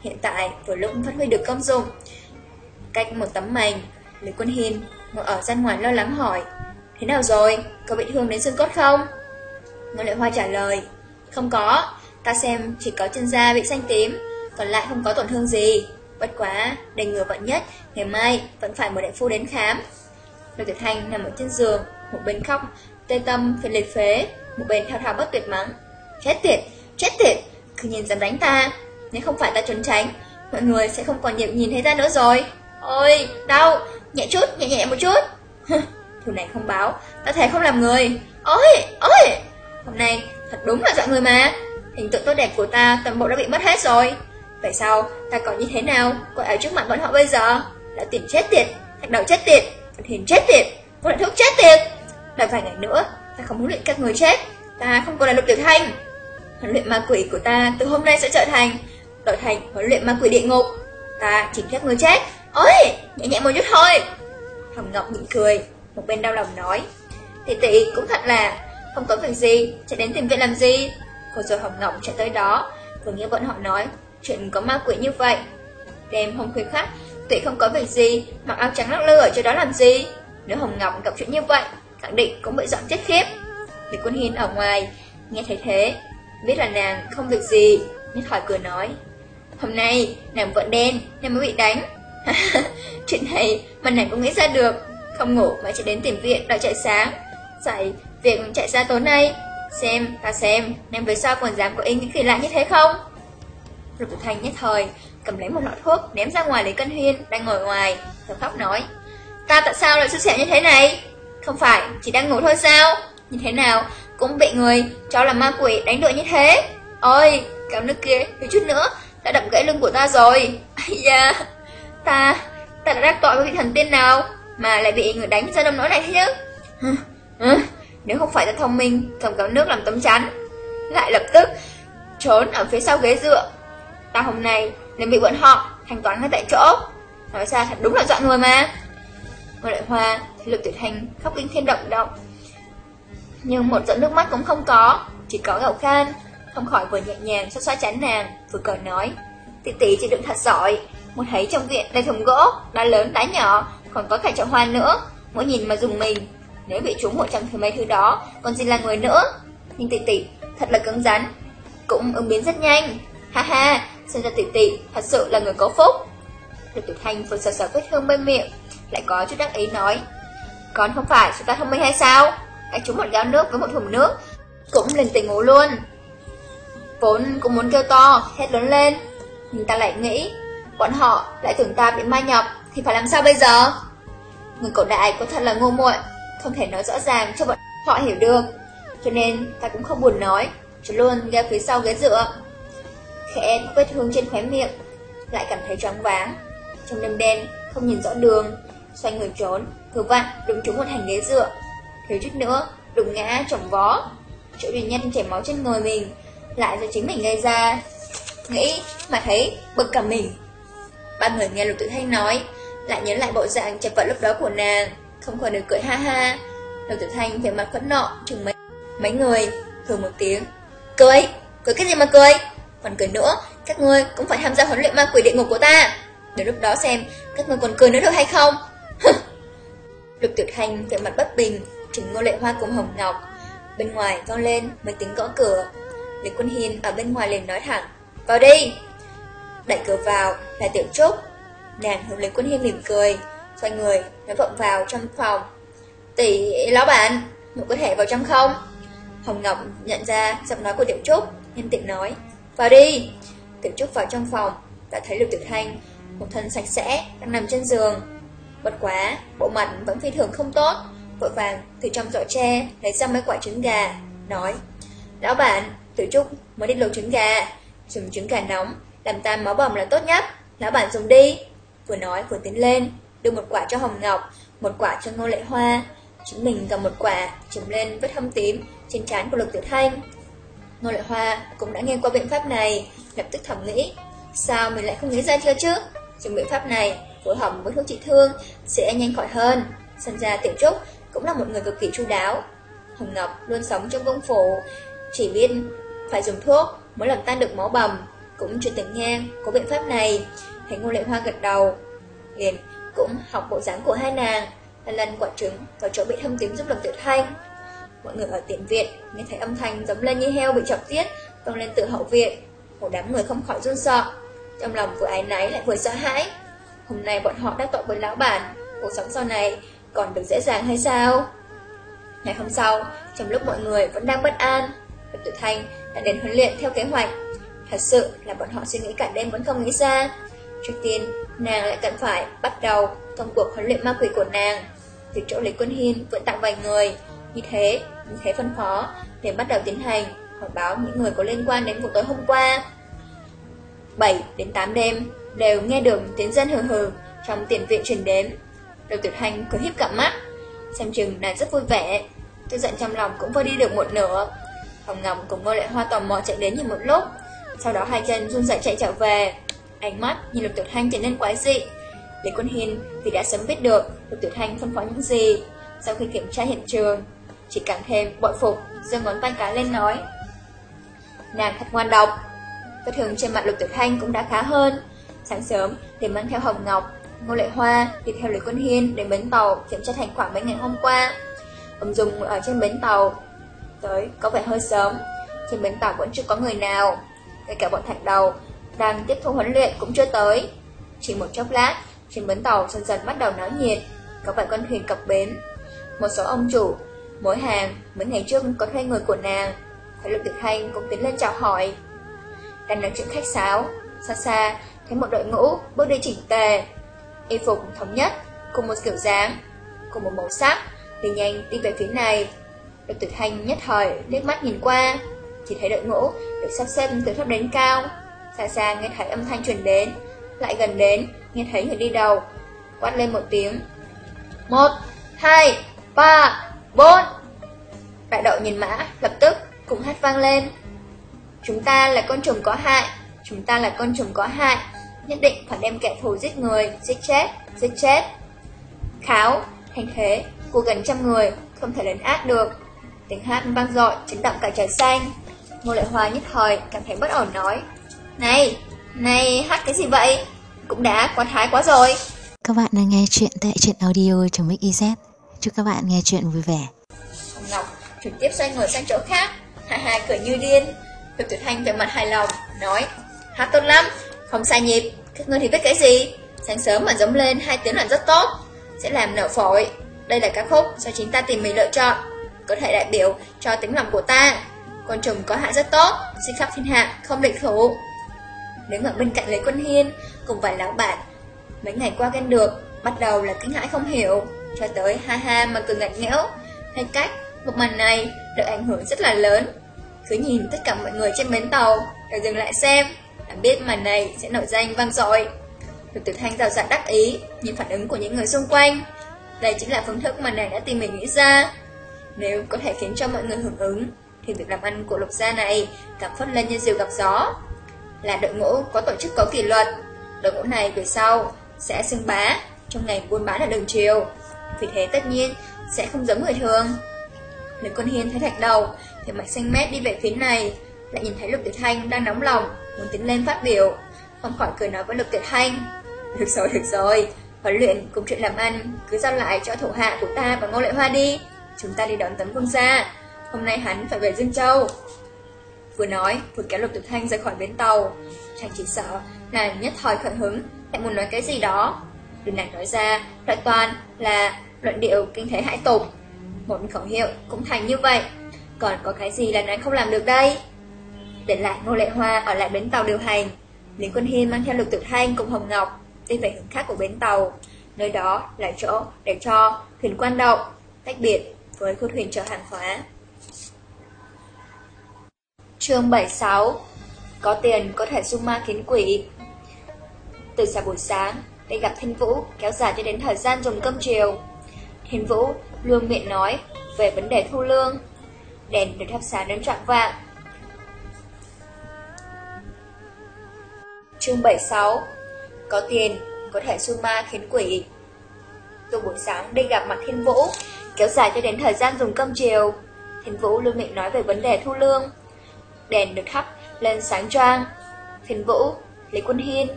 Hiện tại vừa lúc phát huy được công dụng, Cách một tấm mảnh, Lý Quân Hiên ngồi ở gian ngoài lo lắng hỏi Thế nào rồi, có bị thương đến xương cốt không? Ngân Lệ Hoa trả lời Không có, ta xem chỉ có chân da bị xanh tím Còn lại không có tổn thương gì. Bất quá, để ngừa vận nhất Ngày mai vẫn phải mời đại phu đến khám. Lục Tuyệt Thanh nằm ở trên giường Một bên khóc, tê tâm phải liệt phế Một bên thao thao bất tuyệt mắng Chết tiệt, chết tiệt Cứ nhìn dám đánh ta. Nếu không phải ta trốn tránh Mọi người sẽ không còn nhìn, nhìn thấy ta nữa rồi. Ôi, đau, nhẹ chút, nhẹ nhẹ một chút. Thứ này không báo, ta thể không làm người. Ôi, ôi, hôm nay thật đúng là dọa người mà. Hình tượng tốt đẹp của ta toàn bộ đã bị mất hết rồi. Vậy sao, ta còn như thế nào, còn ở trước mặt bọn họ bây giờ? Đã tiền chết tiệt, thạch đầu chết tiệt, thạch hiền chết tiệt, cô lại thuốc chết tiệt. Đợi vài ngày nữa, ta không muốn luyện các người chết, ta không còn là lục tiểu thanh. Huấn luyện ma quỷ của ta từ hôm nay sẽ trở thành, đổi thành huấn luyện ma quỷ địa ngục. Ta chỉ các người chết. Ôi, nhẹ nhẹ một chút thôi. Hồng Ngọc mỉm cười, một bên đau lòng nói. Tỷ tỷ cũng thật là, không có việc gì, chạy đến tìm viện làm gì. Cô rồi Hồng Ngọc chạy tới đó, vừa nghe bọn họ nói, chuyện có ma quỷ như vậy. Đêm hôm khuya khắc, tỷ không có việc gì, mặc áo trắng lắc lư ở chỗ đó làm gì. Nếu Hồng Ngọc gặp chuyện như vậy, khẳng định cũng bị dọn chết khiếp. Lý Quân Hiên ở ngoài, nghe thấy thế, biết là nàng không việc gì, nhất hỏi cười nói. Hôm nay, nàng vẫn đen, nên mới bị đánh. chuyện này mà nàng cũng nghĩ ra được, không ngủ mà chỉ đến tìm viện đợi chạy sáng. Dạy, việc chạy ra tối nay, xem, ta xem, nàng về sau còn dám có ý nghĩ kỳ lạ như thế không? Lục thành nhất thời, cầm lấy một lọ thuốc, ném ra ngoài lấy cân huyên, đang ngồi ngoài, thở khóc nói. Ta tại sao lại xuất xẻo như thế này? Không phải, chỉ đang ngủ thôi sao? Như thế nào, cũng bị người cho là ma quỷ đánh đuổi như thế. Ôi, kéo nước kia, thiếu chút nữa, đã đập gãy lưng của ta rồi. Ây da, ta, ta đã đắc tội với vị thần tiên nào, mà lại bị người đánh ra nông nỗi này thế chứ? Nếu không phải ta thông minh, cầm kéo nước làm tấm chắn, lại lập tức trốn ở phía sau ghế dựa. Ta hôm nay nên bị bọn họ thanh toán ngay tại chỗ. Nói ra thật đúng là dọa người mà. Ngô Đại Hoa thấy Lục Tuyệt Hành khóc kinh thiên động động. Nhưng một giọt nước mắt cũng không có, chỉ có gạo khan, không khỏi vừa nhẹ nhàng xoa xoa chán nàng, vừa cười nói. Tỷ tỷ chỉ đựng thật giỏi, một thấy trong viện đầy thùng gỗ, đá lớn đá nhỏ, còn có cả chậu hoa nữa, mỗi nhìn mà dùng mình. Nếu bị trúng một trong thứ mấy thứ đó, còn gì là người nữa. Nhưng tỷ tỷ thật là cứng rắn, cũng ứng biến rất nhanh. Ha ha, xem ra tỷ tỷ thật sự là người có phúc. Lục Tiểu Thanh vừa sờ sờ vết thương bên miệng, lại có chút đắc ý nói. Còn không phải chúng ta thông minh hay sao? Hãy trúng một gáo nước với một thùng nước, cũng lên tình ngủ luôn. Vốn cũng muốn kêu to, hét lớn lên, nhưng ta lại nghĩ, bọn họ lại tưởng ta bị ma nhập, thì phải làm sao bây giờ? Người cổ đại có thật là ngu muội, không thể nói rõ ràng cho bọn họ hiểu được, cho nên ta cũng không buồn nói, chỉ luôn ra phía sau ghế dựa. Khẽ vết thương trên khóe miệng, lại cảm thấy choáng váng. Trong đêm đen, không nhìn rõ đường, xoay người trốn, vừa vặn đụng trúng một hành ghế dựa. Thiếu chút nữa, đụng ngã trọng vó. Chỗ duy nhất chảy máu trên người mình, lại do chính mình gây ra. Nghĩ mà thấy bực cả mình. Ba người nghe Lục Tự Thanh nói, lại nhớ lại bộ dạng chật vật lúc đó của nàng, không khỏi được cười ha ha. Lục Tự Thanh về mặt phẫn nọ chừng mấy, mấy người, thường một tiếng. Cười, cười cái gì mà cười? Còn cười nữa, các ngươi cũng phải tham gia huấn luyện ma quỷ địa ngục của ta. Đến lúc đó xem, các ngươi còn cười nữa được hay không? Lục Tiểu Thanh về mặt bất bình, chừng Ngô Lệ Hoa cùng Hồng Ngọc. Bên ngoài vang lên mấy tiếng gõ cửa. Lý Quân Hiên ở bên ngoài liền nói thẳng, vào đi. Đẩy cửa vào là Tiểu Trúc. Nàng hướng Lý Quân Hiên mỉm cười, xoay người, nói vọng vào trong phòng. Tỷ lão bạn, một có thể vào trong không? Hồng Ngọc nhận ra giọng nói của Tiểu Trúc, nhân tiện nói, vào đi. Tiểu Trúc vào trong phòng, đã thấy Lục Tiểu Thanh, một thân sạch sẽ, đang nằm trên giường. Bất quá, bộ mặt vẫn phi thường không tốt, vội vàng từ trong giỏ tre lấy ra mấy quả trứng gà, nói, Lão bạn, Tiểu Trúc mới đi lột trứng gà, dùng trứng gà nóng, làm tan máu bầm là tốt nhất, lão bạn dùng đi. Vừa nói vừa tiến lên, đưa một quả cho Hồng Ngọc, một quả cho Ngô Lệ Hoa, chính mình cầm một quả, chùm lên vết hâm tím trên trán của Lục Tiểu Thanh. Ngô Lệ Hoa cũng đã nghe qua biện pháp này, lập tức thẩm nghĩ, sao mình lại không nghĩ ra chưa chứ? Dùng biện pháp này, phối hợp với thuốc trị thương sẽ nhanh khỏi hơn. Sân ra Tiểu Trúc cũng là một người cực kỳ chu đáo. Hồng Ngọc luôn sống trong công phủ, chỉ biết phải dùng thuốc mới làm tan được máu bầm, cũng chưa từng nghe có biện pháp này. Thấy Ngô Lệ Hoa gật đầu, liền cũng học bộ dáng của hai nàng, lần lần quả trứng vào chỗ bị thâm tím giúp Lâm Tiểu Thanh. Mọi người ở tiền viện nghe thấy âm thanh giống lên như heo bị chọc tiết, vang lên từ hậu viện. Một đám người không khỏi run sợ, trong lòng vừa ái náy lại vừa sợ hãi. Hôm nay bọn họ đã tội với lão bản, cuộc sống sau này còn được dễ dàng hay sao? Ngày hôm sau, trong lúc mọi người vẫn đang bất an, Lâm Tử Thanh đã đến huấn luyện theo kế hoạch. Thật sự là bọn họ suy nghĩ cả đêm vẫn không nghĩ ra. Trước tiên, nàng lại cần phải bắt đầu công cuộc huấn luyện ma quỷ của nàng. Từ chỗ Lý Quân Hiên vẫn tặng vài người, như thế, như thế phân phó, để bắt đầu tiến hành, hỏi báo những người có liên quan đến vụ tối hôm qua. 7 đến 8 đêm, đều nghe được tiếng dân hừ hừ trong tiền viện truyền đến. Đầu Tuyệt Hành cứ híp cặp mắt, xem chừng nàng rất vui vẻ, tức giận trong lòng cũng vơi đi được một nửa. Hồng Ngọc cùng Ngô Lệ Hoa tò mò chạy đến như một lúc, sau đó hai chân run rẩy chạy trở về. Ánh mắt nhìn Lục Tuyệt thanh trở nên quái dị. Lý Quân Hiên vì đã sớm biết được Lục Tuyệt thanh phân phó những gì, sau khi kiểm tra hiện trường, chỉ càng thêm bội phục, giơ ngón tay cái lên nói. Nàng thật ngoan độc. Vết thường trên mặt Lục Tuyệt thanh cũng đã khá hơn. Sáng sớm, để mang theo Hồng Ngọc, Ngô Lệ Hoa đi theo Lý Quân Hiên đến bến tàu kiểm tra thành quả mấy ngày hôm qua. Ông Dung ở trên bến tàu tới có vẻ hơi sớm, trên bến tàu vẫn chưa có người nào. Ngay cả bọn thạch đầu đang tiếp thu huấn luyện cũng chưa tới. Chỉ một chốc lát, trên bến tàu dần dần bắt đầu náo nhiệt, có vài con thuyền cập bến. Một số ông chủ, mỗi hàng mấy ngày trước có thuê người của nàng, thấy Lục Tuyệt Hành cũng tiến lên chào hỏi. Đang nói chuyện khách sáo, xa xa thấy một đội ngũ bước đi chỉnh tề, y phục thống nhất, cùng một kiểu dáng, cùng một màu sắc, đi nhanh đi về phía này. Lục Tuyệt Hành nhất thời liếc mắt nhìn qua, chỉ thấy đội ngũ được sắp xếp từ thấp đến cao, xa xa nghe thấy âm thanh truyền đến, lại gần đến, nghe thấy người đi đầu, quát lên một tiếng. Một, hai, ba, bốn. Đại đội nhìn mã, lập tức cùng hát vang lên. Chúng ta là con trùng có hại, chúng ta là con trùng có hại, nhất định phải đem kẻ thù giết người, giết chết, giết chết. Kháo, thành thế, của gần trăm người, không thể lấn át được. Tiếng hát vang dội, chấn động cả trời xanh. Ngô Lệ Hoa nhất thời cảm thấy bất ổn nói. Này, này hát cái gì vậy? Cũng đã quá thái quá rồi. Các bạn đang nghe chuyện tại truyện audio trong Mix Chúc các bạn nghe chuyện vui vẻ. Hồng Ngọc trực tiếp xoay người sang chỗ khác, ha ha cười như điên. Lục Tuyệt Thanh về mặt hài lòng, nói, hát tốt lắm, không sai nhịp, các ngươi thì biết cái gì? Sáng sớm mà giống lên hai tiếng là rất tốt, sẽ làm nở phổi. Đây là ca khúc do chính ta tìm mình lựa chọn, có thể đại biểu cho tính lòng của ta. Con trùng có hại rất tốt, xin khắp thiên hạ, không địch thủ. Đứng ở bên cạnh lấy quân hiên, cùng vài lão bạn. Mấy ngày qua ghen được, bắt đầu là kinh hãi không hiểu, cho tới ha ha mà cười ngặt nghẽo. Hay cách, một màn này được ảnh hưởng rất là lớn. Cứ nhìn tất cả mọi người trên bến tàu đều dừng lại xem, đã biết màn này sẽ nổi danh vang dội. Lục Tử Thanh rào rạt đắc ý, nhìn phản ứng của những người xung quanh. Đây chính là phương thức mà nàng đã tìm mình nghĩ ra. Nếu có thể khiến cho mọi người hưởng ứng, thì việc làm ăn của lục gia này cảm phất lên như diều gặp gió. Là đội ngũ có tổ chức có kỷ luật, đội ngũ này về sau sẽ xưng bá trong ngành buôn bán ở đường chiều. Vì thế tất nhiên sẽ không giống người thường. Nếu con hiên thấy thạch đầu, thì mạch xanh mét đi về phía này, lại nhìn thấy lục tuyệt thanh đang nóng lòng, muốn tiến lên phát biểu. Không khỏi cười nói với lục tuyệt thanh. Được rồi, được rồi, huấn luyện cùng chuyện làm ăn, cứ giao lại cho thủ hạ của ta và ngô lệ hoa đi. Chúng ta đi đón tấm vương gia. Hôm nay hắn phải về Dương Châu. Vừa nói, vừa kéo lục Tiểu thanh rời khỏi bến tàu. Chàng chỉ sợ nàng nhất thời khẩn hứng, lại muốn nói cái gì đó. Đừng nàng nói ra, loại toàn là luận điệu kinh thế hãi tục. Một khẩu hiệu cũng thành như vậy. Còn có cái gì là nàng không làm được đây? Để lại Ngô Lệ Hoa ở lại bến tàu điều hành. Lý Quân Hiên mang theo lục Tiểu thanh cùng Hồng Ngọc đi về hướng khác của bến tàu. Nơi đó là chỗ để cho thuyền quan động tách biệt với khu thuyền chở hàng hóa chương 76 Có tiền có thể dung ma kiến quỷ Từ sáng buổi sáng, đi gặp Thiên Vũ kéo dài cho đến thời gian dùng cơm chiều. Thiên Vũ luôn miệng nói về vấn đề thu lương. Đèn được thắp sáng đến trạng vạng. Chương 76 Có tiền, có thể dung ma khiến quỷ. Từ buổi sáng đi gặp mặt Thiên Vũ, kéo dài cho đến thời gian dùng cơm chiều. Thiên Vũ luôn miệng nói về vấn đề thu lương. Đèn được thắp lên sáng choang. Thiên Vũ, Lý Quân Hiên,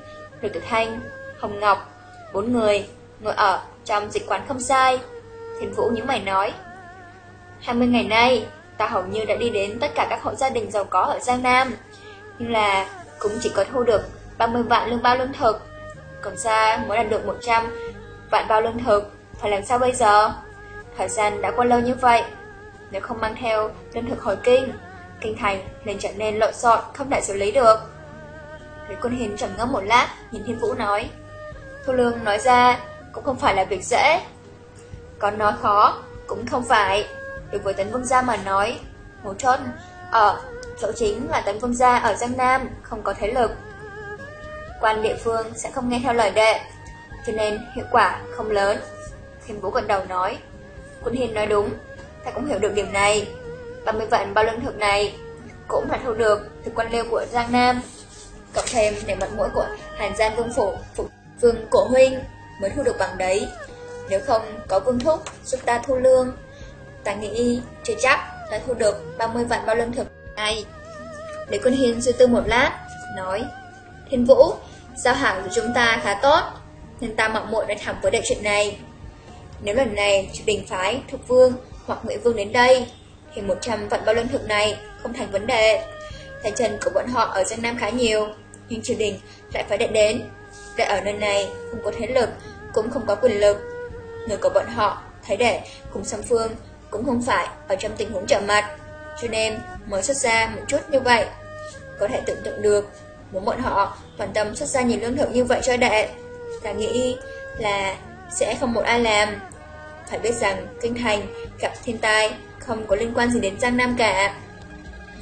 Lục Tử Thanh, Hồng Ngọc, bốn người, ngồi ở trong dịch quán không sai. Thiên Vũ những mày nói, 20 ngày nay, ta hầu như đã đi đến tất cả các hộ gia đình giàu có ở Giang Nam, nhưng là cũng chỉ có thu được 30 vạn lương bao lương thực. Còn xa muốn đạt được 100 vạn bao lương thực, phải làm sao bây giờ? Thời gian đã qua lâu như vậy, nếu không mang theo lương thực hồi kinh, kinh thành nên trở nên lộn xộn không thể xử lý được. Lý Quân Hiền trầm ngâm một lát, nhìn Thiên Vũ nói. Thu Lương nói ra cũng không phải là việc dễ. Còn nói khó cũng không phải. Đối với Tấn Vương Gia mà nói, mấu chốt ở chỗ chính là Tấn Vương Gia ở Giang Nam không có thế lực. quan địa phương sẽ không nghe theo lời đệ, cho nên hiệu quả không lớn. Thiên Vũ gật đầu nói, Quân hiền nói đúng, ta cũng hiểu được điểm này. 30 vạn bao lương thực này cũng phải thu được từ quan liêu của Giang Nam. Cộng thêm để mặt mũi của Hàn Giang Vương Phủ, Phủ Vương Cổ Huynh mới thu được bằng đấy. Nếu không có Vương Thúc giúp ta thu lương, ta nghĩ chưa chắc đã thu được 30 vạn bao lương thực này. Để quân Hiên suy tư một lát, nói Thiên Vũ, giao hàng của chúng ta khá tốt, nên ta mạo muội nói thẳng với đại chuyện này. Nếu lần này triều đình phái Thục Vương hoặc Ngụy Vương đến đây, thì 100 vận bao luân thực này không thành vấn đề. Tay chân của bọn họ ở Giang Nam khá nhiều, nhưng triều đình lại phải đệ đến. Đệ ở nơi này không có thế lực, cũng không có quyền lực. Người của bọn họ thấy đệ cùng song phương cũng không phải ở trong tình huống trở mặt, cho nên mới xuất ra một chút như vậy. Có thể tưởng tượng được, muốn bọn họ toàn tâm xuất ra nhiều lương thực như vậy cho đệ. Ta nghĩ là sẽ không một ai làm. Phải biết rằng kinh thành gặp thiên tai không có liên quan gì đến Giang Nam cả.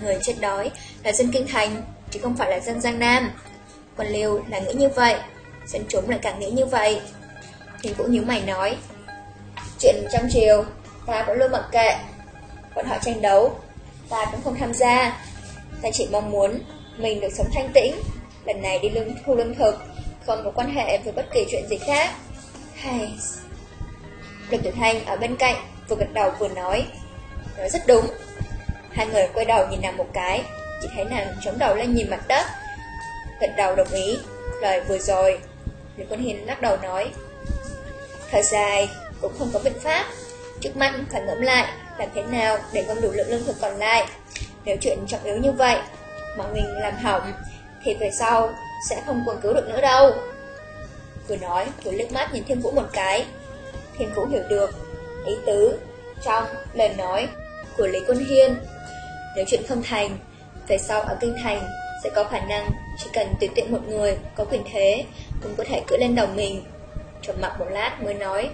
Người chết đói là dân kinh thành, chứ không phải là dân Giang Nam. Còn Liêu là nghĩ như vậy, dân chúng lại càng nghĩ như vậy. Thì Vũ nhíu mày nói, chuyện trong chiều, ta vẫn luôn mặc kệ. Bọn họ tranh đấu, ta cũng không tham gia. Ta chỉ mong muốn mình được sống thanh tĩnh, lần này đi lương thu lương thực, không có quan hệ với bất kỳ chuyện gì khác. Hay... Lục Tử Thanh ở bên cạnh vừa gật đầu vừa nói Nói rất đúng. Hai người quay đầu nhìn nàng một cái, Chỉ thấy nàng chống đầu lên nhìn mặt đất. Gật đầu đồng ý, Lời vừa rồi. Lý Quân Hiền lắc đầu nói Thời dài, cũng không có biện pháp. Trước mắt phải ngẫm lại, Làm thế nào để gom đủ lượng lương thực còn lại. Nếu chuyện trọng yếu như vậy Mà mình làm hỏng, Thì về sau sẽ không còn cứu được nữa đâu. Vừa nói, vừa liếc mắt nhìn Thiên Vũ một cái. Thiên Vũ hiểu được ý tứ trong lời nói của Lý Quân Hiên. Nếu chuyện không thành, về sau ở Kinh Thành sẽ có khả năng chỉ cần tùy tiện một người có quyền thế cũng có thể cưỡi lên đầu mình. Trầm mặc một lát mới nói,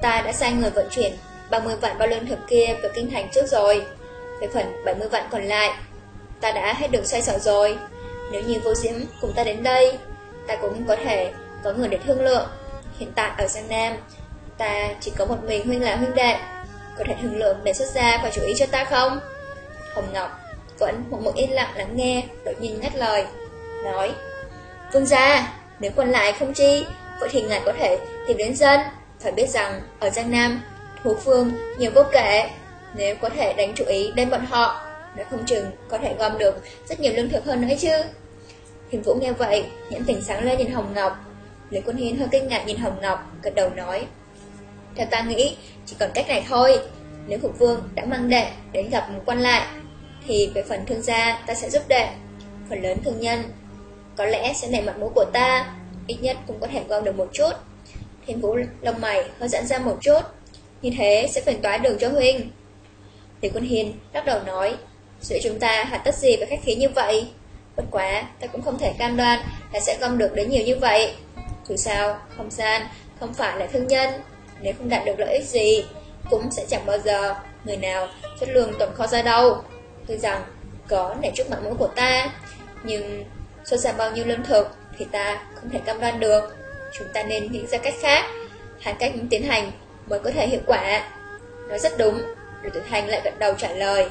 ta đã sai người vận chuyển 30 vạn bao lương thực kia về Kinh Thành trước rồi. Về phần 70 vạn còn lại, ta đã hết đường xoay sở rồi. Nếu như vô diễm cùng ta đến đây, ta cũng có thể có người để thương lượng. Hiện tại ở Giang Nam, ta chỉ có một mình huynh là huynh đệ có thể thương lượng để xuất ra và chú ý cho ta không? Hồng Ngọc vẫn một mực yên lặng lắng nghe, đột nhiên ngắt lời, nói Vương gia, nếu còn lại không chi, vậy thì ngài có thể tìm đến dân. Phải biết rằng, ở Giang Nam, thú phương nhiều vô kể, nếu có thể đánh chú ý đến bọn họ, đã không chừng có thể gom được rất nhiều lương thực hơn nữa chứ. Hiền Vũ nghe vậy, nhãn tỉnh sáng lên nhìn Hồng Ngọc. Lý Quân Hiên hơi kinh ngạc nhìn Hồng Ngọc, gật đầu nói theo ta nghĩ, chỉ còn cách này thôi. Nếu Phục Vương đã mang đệ đến gặp một quan lại, thì về phần thương gia ta sẽ giúp đệ. Phần lớn thương nhân có lẽ sẽ nể mặt mũi của ta, ít nhất cũng có thể gom được một chút. Thiên Vũ lông mày hơi giãn ra một chút, như thế sẽ phiền toái đường cho huynh. Lý Quân Hiền lắc đầu nói, giữa chúng ta hạt tất gì với khách khí như vậy? Bất quá, ta cũng không thể cam đoan là sẽ gom được đến nhiều như vậy. Dù sao, không gian không phải là thương nhân, nếu không đạt được lợi ích gì, cũng sẽ chẳng bao giờ người nào chất lương tổng kho ra đâu. Tuy rằng có để trước mặt mũi của ta, nhưng so ra bao nhiêu lương thực thì ta không thể cam đoan được. Chúng ta nên nghĩ ra cách khác, hàng cách tiến hành mới có thể hiệu quả. Nói rất đúng, Lục Tử Thanh lại gật đầu trả lời.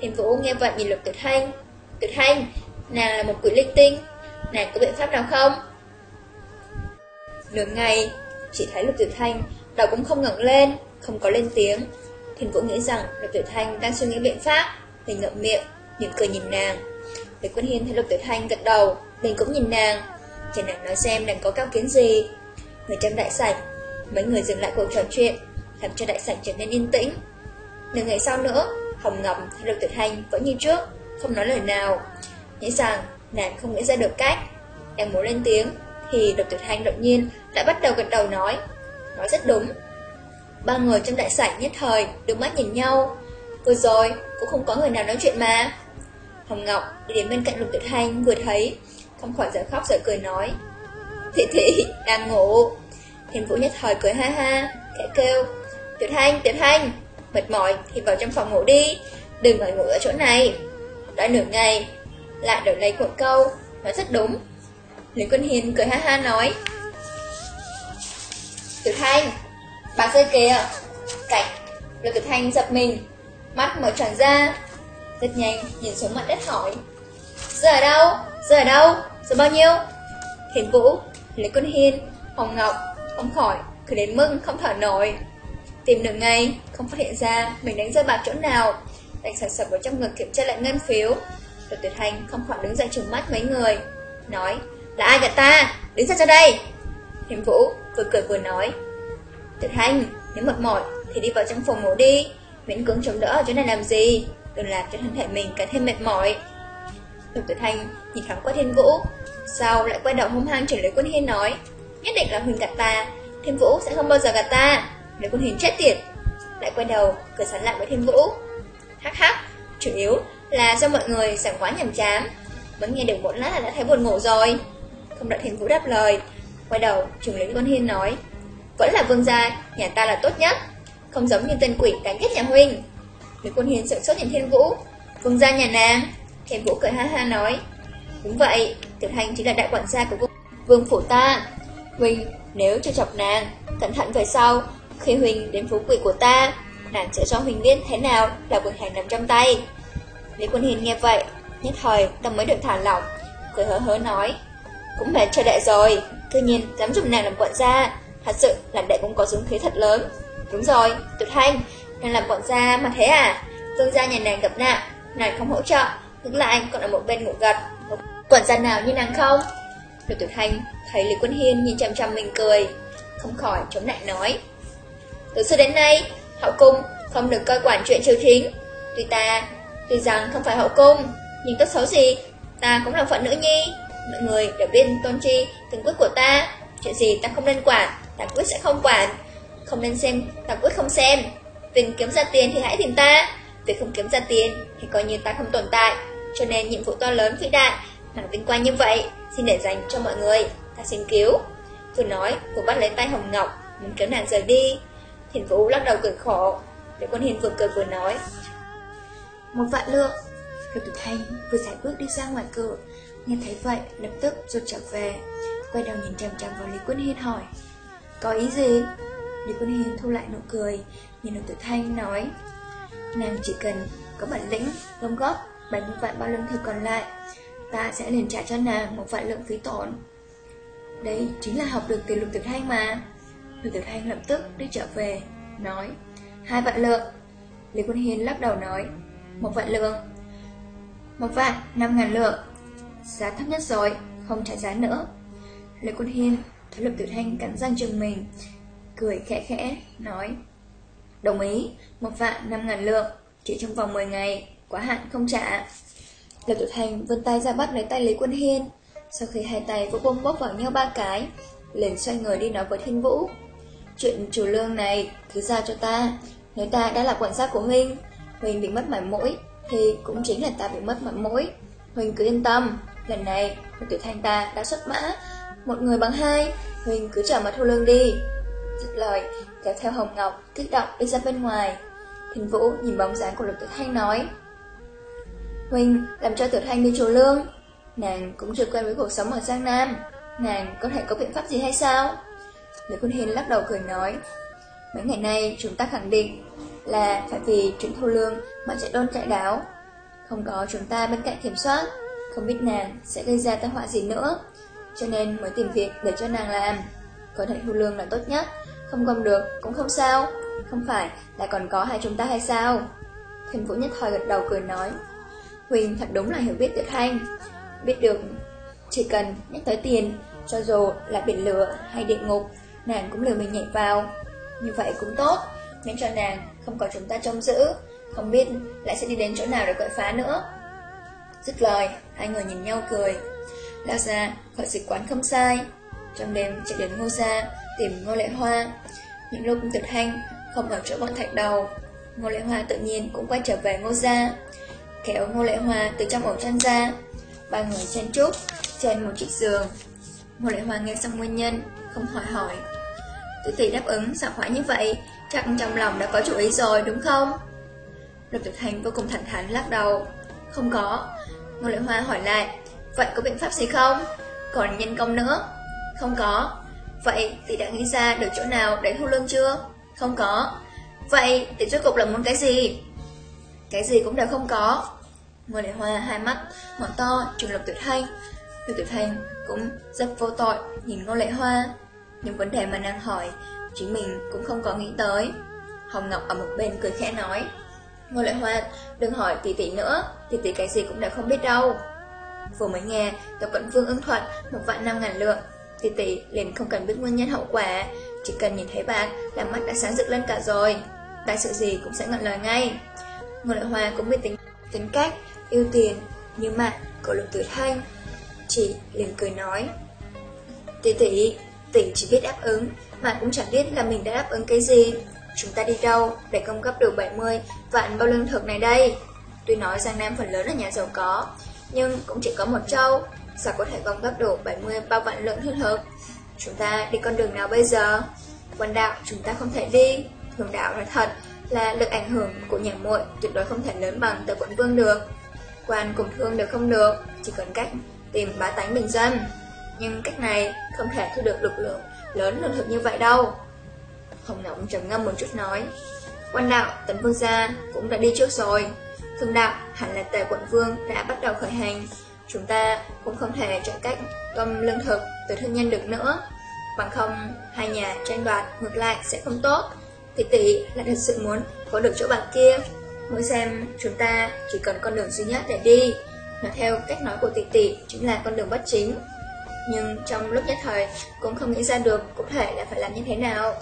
Thiên Vũ nghe vậy nhìn Lục Tử Thanh. Tử Thanh, nàng là một quỷ linh tinh, nàng có biện pháp nào không? Nửa ngày, chỉ thấy Lục Tử Thanh đầu cũng không ngẩng lên, không có lên tiếng. Thiên Vũ nghĩ rằng Lục Tiểu Thanh đang suy nghĩ biện pháp, mình ngậm miệng, mỉm cười nhìn nàng. Lý Quân Hiên thấy Lục Tiểu Thanh gật đầu, mình cũng nhìn nàng. Chờ nàng nói xem nàng có cao kiến gì. Người trong đại sảnh, mấy người dừng lại cuộc trò chuyện, làm cho đại sảnh trở nên yên tĩnh. Nửa ngày sau nữa, Hồng Ngọc thấy Lục Tiểu Thanh vẫn như trước, không nói lời nào. Nghĩ rằng nàng không nghĩ ra được cách. Đang muốn lên tiếng, thì Lục Tiểu Thanh đột nhiên lại bắt đầu gật đầu nói nói rất đúng. Ba người trong đại sảnh nhất thời, đứng mắt nhìn nhau. Vừa rồi, cũng không có người nào nói chuyện mà. Hồng Ngọc đi đến bên cạnh Lục Tuyệt Thanh vừa thấy, không khỏi giỡn khóc giờ cười nói. Thị thị, đang ngủ. Thiên Vũ nhất thời cười ha ha, khẽ kêu. Tuyệt Thanh, Tuyệt Thanh, mệt mỏi thì vào trong phòng ngủ đi, đừng ở ngủ ở chỗ này. Đã nửa ngày, lại đổi lấy cuộn câu, nói rất đúng. Lý Quân Hiền cười ha ha nói Tiểu Thanh Bà rơi kìa Cảnh Lực Tiểu Thanh giật mình Mắt mở tròn ra Rất nhanh nhìn xuống mặt đất hỏi Giờ ở đâu? Giờ ở đâu? Giờ bao nhiêu? Thiền Vũ Lấy con Hiên Hồng Ngọc Không khỏi Cứ đến mưng không thở nổi Tìm được ngay, Không phát hiện ra Mình đánh rơi bạc chỗ nào Đành sạch sập vào trong ngực kiểm tra lại ngân phiếu Lực Tiểu Thanh không khỏi đứng dậy trừng mắt mấy người Nói Là ai gạt ta? Đứng ra cho đây Hiểm Vũ vừa cười vừa nói, Tuyệt Thanh, Nếu mệt mỏi thì đi vào trong phòng ngủ đi, Miễn cưỡng chống đỡ ở chỗ này làm gì? Đừng làm cho thân thể mình càng thêm mệt mỏi. Lục Tuyệt Thanh nhìn thoáng qua Thiên Vũ, Sau lại quay đầu hung hăng trở lấy quân hiên nói, Nhất định là Huỳnh gạt ta, Thiên Vũ sẽ không bao giờ gạt ta. Lấy quân hiên chết tiệt, Lại quay đầu cười sẵn lại với Thiên Vũ. Hắc hắc, Chủ yếu là do mọi người sảng quá nhầm chán, Mới nghe được một lát là đã thấy buồn ngủ rồi. Không đợi Thiên Vũ đáp lời Quay đầu trưởng lĩnh quân hiên nói Vẫn là vương gia Nhà ta là tốt nhất Không giống như tên quỷ đánh ghét nhà huynh. Lý quân hiên sợ sốt nhìn Thiên Vũ. Vương gia nhà nàng? Thiên Vũ cười ha ha nói Đúng vậy, Tiểu Thanh chính là đại quản gia của vương, vương phủ ta. Huynh, nếu cho chọc nàng Cẩn thận về sau Khi Huynh đến phú quỷ của ta Nàng sẽ cho Huynh biết thế nào là quyền hành nằm trong tay. Lý Quân Hiền nghe vậy Nhất thời tâm mới được thả lỏng Cười hớ hớ nói Cũng mệt cho đệ rồi. Tự nhiên dám dùng nàng làm quản gia Thật sự là đệ cũng có dũng khí thật lớn. Đúng rồi, tuyệt Thanh Nàng làm quản gia mà thế à? Tương gia nhà nàng gặp nạn Nàng không hỗ trợ Ngược lại còn ở một bên ngủ gật. Quản gia nào như nàng không? Lục tuyệt Thanh thấy Lý Quân Hiên nhìn chăm chăm mình cười Không khỏi chống lại nói. Từ xưa đến nay Hậu cung không được coi quản chuyện triều chính. Tuy ta Tuy rằng không phải hậu cung Nhưng tốt xấu gì Ta cũng là phận nữ nhi. Mọi người đều biết tôn chi từng quyết của ta. Chuyện gì ta không nên quản, Ta quyết sẽ không quản. Không nên xem, Ta quyết không xem. Tình kiếm ra tiền thì hãy tìm ta. Việc không kiếm ra tiền thì coi như ta không tồn tại. Cho nên nhiệm vụ to lớn vĩ đại Nàng vinh quang như vậy, Xin để dành cho mọi người. Ta xin cứu. Vừa nói vừa bắt lấy tay Hồng Ngọc, Muốn kéo nàng rời đi. Thiền Vũ lắc đầu cười khổ. Để quân hiền vừa cười vừa nói, Một vạn lượng. Lục Tử Thanh vừa giải bước đi ra ngoài cửa. Nghe thấy vậy lập tức rụt trở về Quay đầu nhìn chằm chằm vào Lý Quân Hiên hỏi. Có ý gì? Lý Quân Hiên thu lại nụ cười Nhìn Lục Tử Thanh nói. Nàng chỉ cần có bản lĩnh, gom góp 70 vạn bao lương thực còn lại Ta sẽ liền trả cho nàng một vạn lượng phí tổn. Đây chính là học được từ lục tử thanh mà. Lục tử thanh lập tức đi trở về Nói Hai vạn lượng. Lý Quân Hiên lắc đầu nói Một vạn lượng. Một vạn, năm ngàn lượng. Giá thấp nhất rồi, không trả giá nữa Lê Quân Hiên thấy Lục Tiểu Thanh cắn răng chừng mình Cười khẽ khẽ, nói Đồng ý, một vạn năm ngàn lượng Chỉ trong vòng 10 ngày quá hạn không trả. Lục Tiểu Thành vươn tay ra bắt lấy tay Lý Quân Hiên. Sau khi hai tay vỗ bông bốc vào nhau ba cái, liền xoay người đi nói với Thiên Vũ. Chuyện chủ lương này cứ giao cho ta. Nếu ta đã là quản gia của Huynh, Huynh bị mất mặt mũi, thì cũng chính là ta bị mất mặt mũi. Huynh cứ yên tâm, lần này Lập Tử thanh ta đã xuất mã, một người bằng hai, Huynh cứ chờ mà thu lương đi. Dứt lời, kéo theo Hồng Ngọc, kích động đi ra bên ngoài. Thiên Vũ nhìn bóng dáng của Lục Tử Thanh nói Huynh làm cho Tiểu Thanh đi trù lương. Nàng cũng chưa quen với cuộc sống ở Giang Nam. Nàng có thể có biện pháp gì hay sao? Lý Quân Hiên lắc đầu cười nói Mấy ngày nay chúng ta khẳng định Là phải vì chuyện thu lương Mà chạy đôn chạy đáo. Không có chúng ta bên cạnh kiểm soát. Không biết nàng sẽ gây ra tai họa gì nữa, Cho nên mới tìm việc để cho nàng làm. Có thể thu lương là tốt nhất. Không gom được cũng không sao. Không phải là còn có hai chúng ta hay sao? Thiên Vũ Nhất thời gật đầu cười nói. Huỳnh thật đúng là hiểu biết tuyệt Thanh. Biết được Chỉ cần nhắc tới tiền, Cho dù là biển lửa hay địa ngục, Nàng cũng lừa mình nhảy vào. Như vậy cũng tốt, Miễn cho nàng không có chúng ta trông giữ. Không biết lại sẽ đi đến chỗ nào để quậy phá nữa. Dứt lời Hai người nhìn nhau cười Lao ra khỏi dịch quán không sai Trong đêm chạy đến ngô gia Tìm ngô lệ hoa Những lúc tuyệt Thanh không ở chỗ bọn thạch đầu Ngô lệ hoa tự nhiên cũng quay trở về ngô gia kéo Ngô Lệ Hoa từ trong ổ chăn ra. Ba người chen chúc trên một chiếc giường. Ngô Lệ Hoa nghe xong nguyên nhân, không hỏi hỏi. Tử tỷ đáp ứng sảng khoái như vậy, chắc trong lòng đã có chủ ý rồi đúng không? Lục tuyệt hành vô cùng thẳng thắn lắc đầu. Không có. Ngô Lệ Hoa hỏi lại, vậy có biện pháp gì không? còn nhân công nữa. Không có. Vậy tỷ đã nghĩ ra được chỗ nào để thu lương chưa? Không có. Vậy tỷ rốt cục là muốn cái gì? Cái gì cũng đều không có. Ngô Lệ Hoa hai mắt mở to trùng Lục Tuyệt Thanh. Lục Tuyệt Thanh cũng rất vô tội nhìn Ngô Lệ Hoa. Nhưng vấn đề mà nàng hỏi, chính mình cũng không có nghĩ tới. Hồng Ngọc ở một bên cười khẽ nói. Ngô Lệ Hoa, đừng hỏi tỷ tỷ nữa, tỷ tỷ cái gì cũng đã không biết đâu. Vừa mới nghe, tập Cận Vương ứng thuận một vạn năm ngàn lượng, tỷ tỷ liền không cần biết nguyên nhân hậu quả, chỉ cần nhìn thấy bạn, là mắt đã sáng rực lên cả rồi. Đại sự gì cũng sẽ ngận lời ngay. Ngô Lệ Hoa cũng biết tính tính cách, yêu tiền, như mạng của Lục Tử Thanh. Chị liền cười nói, tỷ tỷ, tỷ chỉ biết đáp ứng, mà cũng chẳng biết là mình đã đáp ứng cái gì. Chúng ta đi đâu để cung cấp được 70 vạn bao lương thực này đây? Tuy nói Giang Nam phần lớn là nhà giàu có, nhưng cũng chỉ có một châu, sao có thể cung cấp được 70 bao vạn lượng lương thực? Chúng ta đi con đường nào bây giờ? quần đạo chúng ta không thể đi, thường đạo là thật là lực ảnh hưởng của nhà muội tuyệt đối không thể lớn bằng tờ quận vương được. Quan cùng thương đều không được, chỉ cần cách tìm bá tánh bình dân. Nhưng cách này không thể thu được lực lượng lớn lương thực như vậy đâu. Hồng Ngọc trầm ngâm một chút nói. Quan đạo, tấn vương gia cũng đã đi trước rồi. Thương đạo hẳn là tề quận vương đã bắt đầu khởi hành. Chúng ta cũng không thể chọn cách gom lương thực từ thương nhân được nữa. Bằng không, hai nhà tranh đoạt ngược lại sẽ không tốt. Tỷ tỷ lại thật sự muốn có được chỗ bạc kia. Mới xem chúng ta chỉ cần con đường duy nhất để đi. Mà theo cách nói của tỷ tỷ chính là con đường bất chính. Nhưng trong lúc nhất thời cũng không nghĩ ra được cụ thể là phải làm như thế nào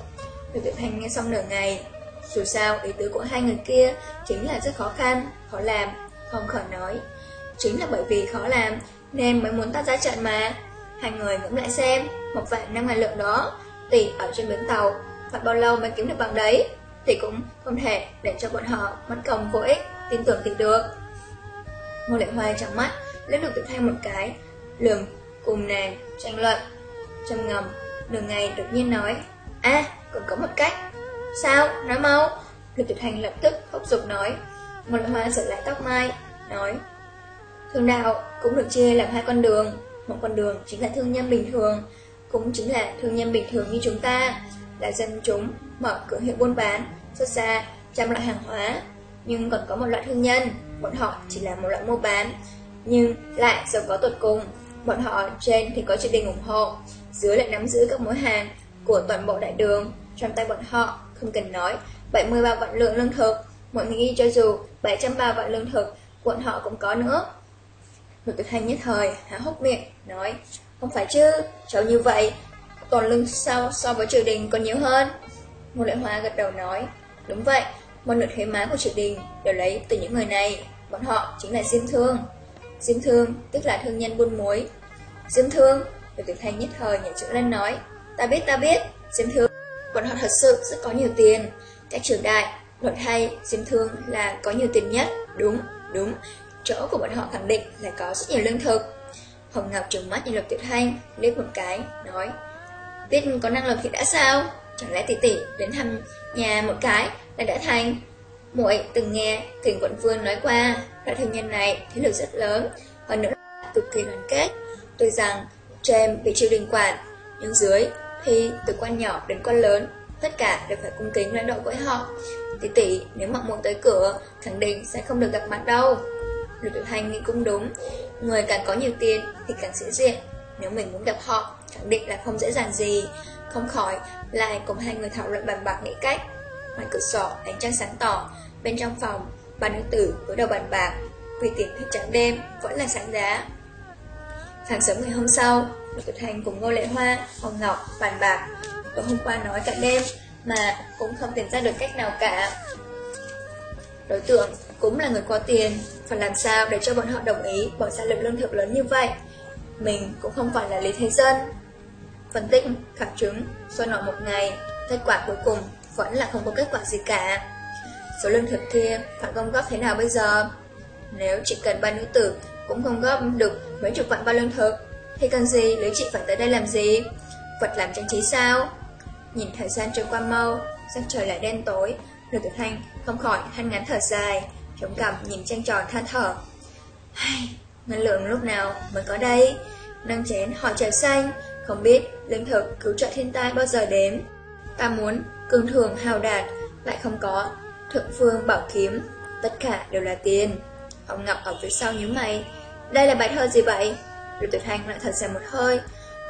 người Tuyệt hành nghe xong nửa ngày Dù sao ý tứ của hai người kia Chính là rất khó khăn, khó làm Không khỏi nói. Chính là bởi vì khó làm Nên mới muốn ta ra trận mà. Hai người ngẫm lại xem Một vạn năm ngàn lượng đó Tỷ ở trên bến tàu Phải bao lâu mới kiếm được bằng đấy? Tỷ cũng không thể để cho bọn họ mất công vô ích Tin tưởng tỷ được. Ngô Lệ Hoa trong mắt Lấy được Tuyệt Thanh một cái Lường cùng nàng tranh luận. Trong ngầm đường ngày đột nhiên nói À còn có một cách. Sao? Nói mau. Lục Tuyệt Hành lập tức hốc dục nói. Một loại hoa giật lại tóc mai, Nói. Thương đạo cũng được chia làm hai con đường. Một con đường chính là thương nhân bình thường, Cũng chính là thương nhân bình thường như chúng ta, Là dân chúng mở cửa hiệu buôn bán, Xuất xa trăm loại hàng hóa. Nhưng còn có một loại thương nhân, Bọn họ chỉ là một loại mua bán, Nhưng lại giàu có tột cùng. Bọn họ trên thì có triều đình ủng hộ, Dưới lại nắm giữ các mối hàng của toàn bộ đại đường trong tay bọn họ, không cần nói, 73 vạn lượng lương thực, mọi người nghĩ cho dù 730 vạn lương thực, bọn họ cũng có nữa. Lục Tuyệt Thanh nhất thời, há hốc miệng, nói, không phải chứ, cháu như vậy, toàn lương sau so với triều đình còn nhiều hơn. Ngô Lệ Hoa gật đầu nói, đúng vậy, một nửa thuế má của triều đình đều lấy từ những người này, bọn họ chính là diêm thương. Diêm thương tức là thương nhân buôn muối. Diêm thương, Lục Tuyệt Thanh nhất thời nhảy chữ lên nói, ta biết ta biết, diêm thương. Bọn họ thật sự rất có nhiều tiền. Các trường đại, luật hay, diêm thương là có nhiều tiền nhất. Đúng, đúng. Chỗ của bọn họ khẳng định là có rất nhiều lương thực. Hồng Ngọc trừng mắt nhìn Lục Tiểu Thanh, liếc một cái, nói Biết có năng lực thì đã sao? Chẳng lẽ tỷ tỷ đến thăm nhà một cái là đã thành? muội từng nghe Kình Quận Vương nói qua, loại thương nhân này thế lực rất lớn, hơn nữa là cực kỳ đoàn kết. tôi rằng trên bị triều đình quản, nhưng dưới thì từ quan nhỏ đến quan lớn, tất cả đều phải cung kính lãnh độ với họ. Tỷ tỷ, nếu mặc muốn tới cửa, khẳng định sẽ không được gặp mặt đâu. Lục Tiểu Thanh nghĩ cũng đúng, người càng có nhiều tiền thì càng sĩ diện. Nếu mình muốn gặp họ, khẳng định là không dễ dàng gì. Không khỏi, lại cùng hai người thảo luận bàn bạc nghĩ cách. Ngoài cửa sổ, ánh trăng sáng tỏ, bên trong phòng, ba nữ tử với đầu bàn bạc, vì tiền thức trắng đêm, vẫn là sáng giá. Sáng sớm ngày hôm sau, Lục thực Hành cùng Ngô Lệ Hoa, Hồng Ngọc, bàn bạc. Tối hôm qua nói cả đêm mà cũng không tìm ra được cách nào cả. Đối tượng cũng là người có tiền, phải làm sao để cho bọn họ đồng ý bỏ ra lượng lương thực lớn như vậy. Mình cũng không phải là Lý Thế Dân. Phân tích, khảo chứng, soi nổi một ngày, kết quả cuối cùng vẫn là không có kết quả gì cả. Số lương thực kia phải gom góp thế nào bây giờ? Nếu chỉ cần ba nữ tử cũng không góp được mấy chục vạn ba lương thực, thì cần gì lấy chị phải tới đây làm gì? Vật làm trang trí sao? Nhìn thời gian trôi qua mau, sắc trời lại đen tối, Lục Tử Thanh không khỏi than ngắn thở dài, chống cằm nhìn tranh tròn than thở. Hay, ngân lượng lúc nào mới có đây? nâng chén hỏi trời xanh, không biết lương thực cứu trợ thiên tai bao giờ đến. Ta muốn cường thường hào đạt, lại không có thượng phương bảo kiếm, tất cả đều là tiền. Ông Ngọc ở phía sau nhíu mày, đây là bài thơ gì vậy? Lục Tuyệt Hành lại thật ra một hơi,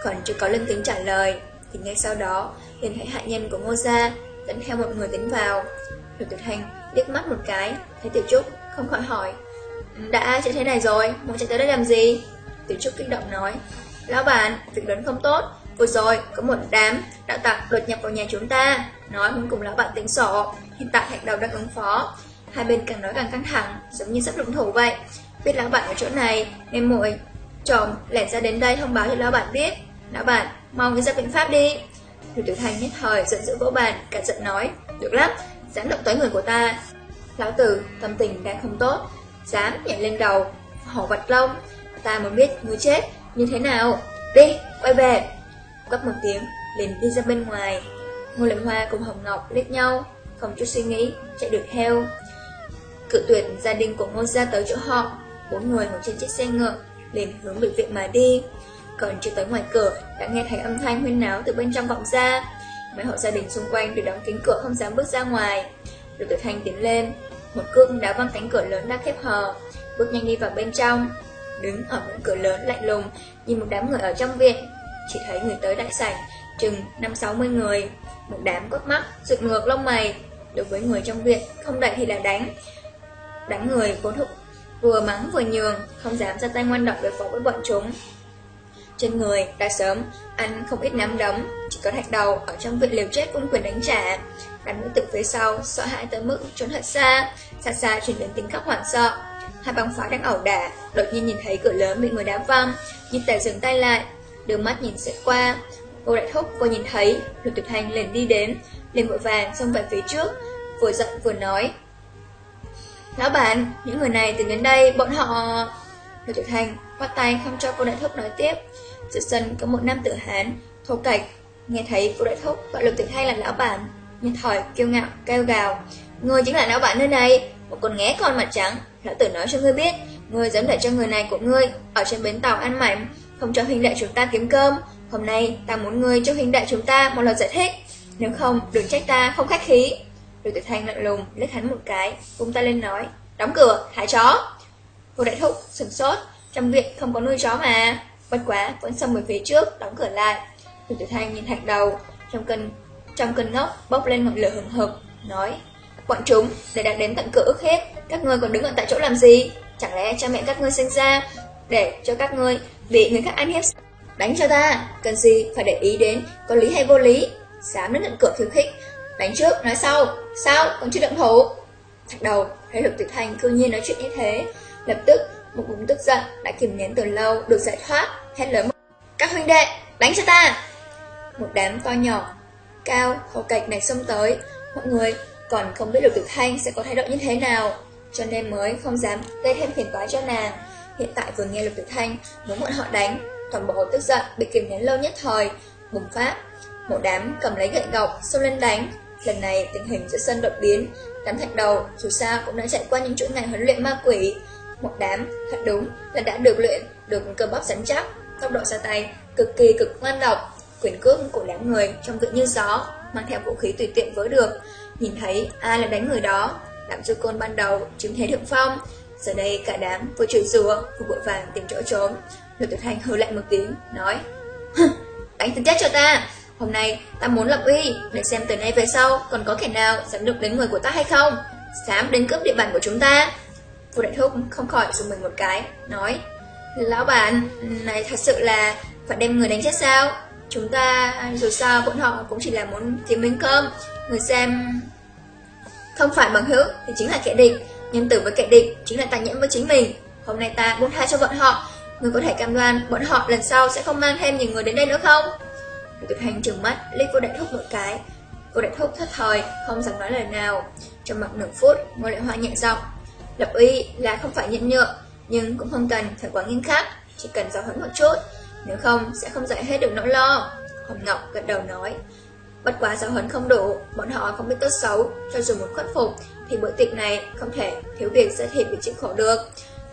còn chưa có lên tiếng trả lời, thì ngay sau đó liền thấy hạ nhân của Ngô Gia dẫn theo một người tiến vào. Lục Tuyệt Hành liếc mắt một cái, thấy Tiểu Trúc không khỏi hỏi, đã chạy thế này rồi, muốn chạy tới đây làm gì? Tiểu Trúc kích động nói, Lão bản, việc lớn không tốt, vừa rồi có một đám đạo tặc đột nhập vào nhà chúng ta, nói muốn cùng lão bạn tính sổ, hiện tại hạch đầu đang ứng phó. Hai bên càng nói càng căng thẳng, giống như sắp lũng thủ vậy. Biết lão bạn ở chỗ này, nên muội chồng lẻn ra đến đây thông báo cho lão bản biết. Lão bản, mau nghĩ ra biện pháp đi. thủy Tiểu Thành nhất thời giận dữ vỗ bàn, cả giận nói, được lắm, dám động tới người của ta. Lão tử tâm tình đang không tốt, dám nhảy lên đầu, hổ vật lông, ta muốn biết người chết như thế nào. Đi, quay về. gấp một tiếng, liền đi ra bên ngoài. Ngô Lệnh Hoa cùng Hồng Ngọc liếc nhau, không chút suy nghĩ, chạy được theo. Cự tuyệt gia đình của Ngô Gia tới chỗ họ, bốn người ngồi trên chiếc xe ngựa, liền hướng bệnh viện mà đi. Còn chưa tới ngoài cửa, đã nghe thấy âm thanh huyên náo từ bên trong vọng ra. Mấy hộ gia đình xung quanh đều đóng kính cửa không dám bước ra ngoài. Lục Tử Thanh tiến lên, một cước đá văng cánh cửa lớn đang khép hờ, bước nhanh đi vào bên trong. Đứng ở ngưỡng cửa lớn lạnh lùng, nhìn một đám người ở trong viện, chỉ thấy người tới đại sảnh, chừng 5-60 người. Một đám cốt mắt, rụt ngược lông mày, đối với người trong viện, không đậy thì là đánh. Đánh người vốn hụt vừa mắng vừa nhường, không dám ra tay ngoan độc đối phó với bọn chúng. Trên người đã sớm ăn không ít nắm đấm, chỉ có thạch đầu ở trong viện liều chết cũng quyền đánh trả. Đàn nữ tử phía sau, sợ hãi tới mức trốn thật xa, xa xa chuyển đến tính khóc hoảng sợ. Hai băng pháo đang ẩu đả, đột nhiên nhìn thấy cửa lớn bị người đá văng, nhìn tài dừng tay lại, đưa mắt nhìn sẽ qua. Cô đại thúc cô nhìn thấy, lục tuyệt hành liền đi đến, liền vội vàng xông về phía trước, vừa giận vừa nói. Lão bản, những người này từ đến đây, bọn họ... Lục Tiểu Thành quát tay không cho cô đại thúc nói tiếp. Giữa sân có một nam tử hán, thô cạch, nghe thấy cô đại thúc gọi lục Tiểu hành là lão bản, nhân thời kiêu ngạo, kêu gào. Người chính là lão bản nơi này, một con nghé con mặt trắng, lão tử nói cho ngươi biết, ngươi dám để cho người này của ngươi ở trên bến tàu ăn mảnh, không cho huynh đệ chúng ta kiếm cơm. Hôm nay ta muốn ngươi cho huynh đệ chúng ta một lời giải thích, nếu không đừng trách ta không khách khí. Lục Tử Thanh lạnh lùng liếc hắn một cái, vung tay lên nói, đóng cửa, thả chó. Hồ đại thúc sửng sốt, trong viện không có nuôi chó mà, bất quá vẫn xông về phía trước, đóng cửa lại. Lục Tử Thanh nhìn thạch đầu, trong cơn trong cơn ngốc bốc lên ngọn lửa hừng hực, nói, bọn chúng để đạt đến tận cửa ức hết, các ngươi còn đứng ở tại chỗ làm gì? Chẳng lẽ cha mẹ các ngươi sinh ra để cho các ngươi bị người khác ăn hiếp Đánh cho ta, cần gì phải để ý đến có lý hay vô lý Dám đến tận cửa khiêu khích Đánh trước, nói sau, sao, còn chưa động thủ. Thạch đầu, thấy lục tuyệt thanh cư nhiên nói chuyện như thế Lập tức, một bụng tức giận đã kìm nén từ lâu được giải thoát Hét lớn một Các huynh đệ, đánh cho ta! Một đám to nhỏ, cao, hậu cạch này xông tới. Mọi người còn không biết lục tuyệt thanh sẽ có thái độ như thế nào Cho nên mới không dám gây thêm phiền toái cho nàng. Hiện tại vừa nghe lục tuyệt thanh muốn bọn họ đánh toàn bộ tức giận bị kìm nén lâu nhất thời, bùng phát. Một đám cầm lấy gậy gọc, xông lên đánh. Lần này tình hình giữa sân đột biến, đám thạch đầu dù sao cũng đã trải qua những chuỗi ngày huấn luyện ma quỷ. Một đám, thật đúng là đã được luyện, được cơ bắp rắn chắc, tốc độ ra tay cực kỳ cực ngoan độc, quyền cước của đám người trong tự như gió, mang theo vũ khí tùy tiện vỡ được. Nhìn thấy ai là đánh người đó, đám du côn ban đầu chiếm thế thượng phong, giờ đây cả đám vừa chửi rủa vừa vội vàng tìm chỗ trốn. Lục Tuyệt Hành hừ lại một tiếng, nói Đánh thật chết cho ta Hôm nay, ta muốn lập uy, Để xem từ nay về sau còn có kẻ nào dám được đến người của ta hay không. Dám đến cướp địa bàn của chúng ta. Vô Đại Thúc không khỏi dùng mình một cái, Nói, Lão bạn, này thật sự là phải đem người đánh chết sao? Chúng ta, dù sao bọn họ cũng chỉ là muốn kiếm miếng cơm. Người xem, Không phải bằng hữu thì chính là kẻ địch Nhân tử với kẻ địch chính là tàn nhẫn với chính mình. Hôm nay ta buông tha cho bọn họ Người có thể cam đoan bọn họ lần sau sẽ không mang thêm nhiều người đến đây nữa không? Tuyệt hành trừng mắt, liếc vô đại thúc một cái. Cô đại thúc thất thời, không dám nói lời nào. Trong mặt nửa phút, ngô lệ hoa nhẹ giọng. Lập uy là không phải nhẫn nhượng, nhưng cũng không cần phải quá nghiêm khắc, chỉ cần giáo hấn một chút. Nếu không, sẽ không giải hết được nỗi lo. Hồng Ngọc gật đầu nói. Bất quá giáo hấn không đủ, bọn họ không biết tốt xấu, cho dù muốn khuất phục, thì bữa tiệc này không thể thiếu việc sẽ thiệt bị chịu khổ được.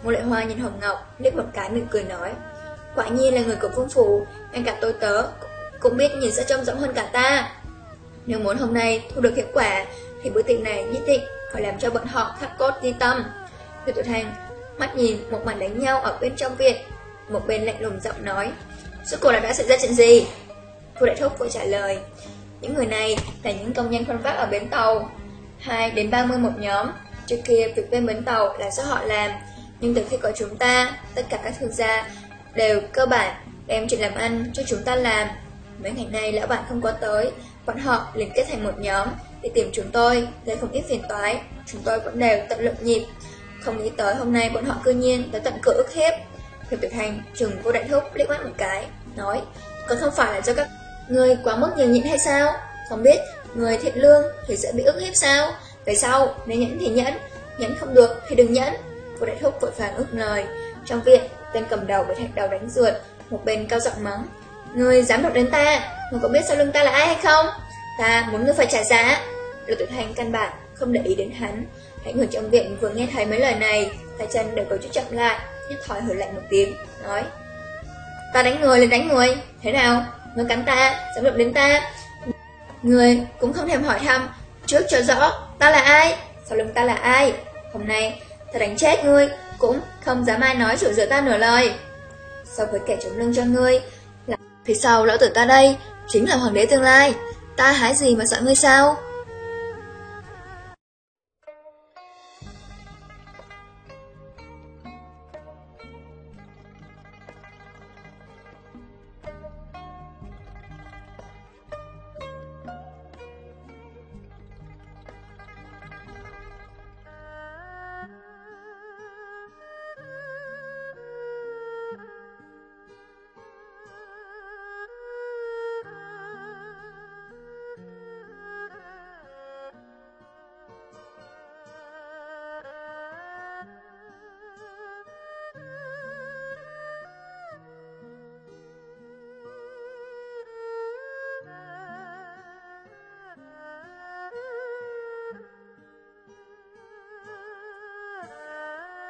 Ngô Lệ Hoa nhìn Hồng Ngọc, liếc một cái mỉm cười nói. Quả nhiên là người của vương phủ Ngay cả tôi tớ cũng cũng biết nhìn sẽ trông rộng hơn cả ta. Nếu muốn hôm nay thu được hiệu quả, Thì bữa tiệc này nhất định phải làm cho bọn họ khắc cốt ghi tâm. Người tuổi thành mắt nhìn một màn đánh nhau ở bên trong viện. Một bên lạnh lùng giọng nói, Suốt cuộc là đã xảy ra chuyện gì? Phu đại thúc vội trả lời, Những người này là những công nhân khuân vác ở bến tàu. 2 đến 30 một nhóm. Trước kia việc bên bến tàu là do họ làm. Nhưng từ khi có chúng ta, Tất cả các thương gia đều cơ bản đem chuyện làm ăn cho chúng ta làm. Mấy ngày nay lão bạn không có tới. Bọn họ liền kết thành một nhóm Để tìm chúng tôi, Gây không ít phiền toái. Chúng tôi vẫn đều tận lực nhịp. Không nghĩ tới hôm nay bọn họ cư nhiên đã tận cửa ức hiếp. Hiệp tuyệt hành trừng vô đại thúc liếc mắt một cái, Nói, Còn không phải là do các người quá mức nhiều nhịn hay sao? Không biết người thiện lương thì sẽ bị ức hiếp sao? Về sau, nếu nhẫn thì nhẫn Nhẫn không được thì đừng nhẫn. Vô đại thúc vội vàng ức lời. Trong viện, tên cầm đầu bị thạch đầu đánh ruột, Một bên cao giọng mắng Người dám đụng đến ta, Người có biết sau lưng ta là ai hay không? Ta muốn ngươi phải trả giá. Lục tuyệt Thanh căn bản không để ý đến hắn. Hãy người trong viện vừa nghe thấy mấy lời này, Tay chân đều có chút chậm lại Nhất thỏi hử lạnh một tiếng, Nói, Ta đánh người lên đánh người, Thế nào? Ngươi cắn ta Dám đụng đến ta. Người cũng không thèm hỏi thăm, Trước cho rõ Ta là ai, Sau lưng ta là ai. Hôm nay ta đánh chết ngươi, Cũng không dám ai nói chủ giữa ta nửa lời. So với kẻ chống lưng cho ngươi Phía sau lão tử ta đây? Chính là hoàng đế tương lai. Ta hái gì mà sợ ngươi sao?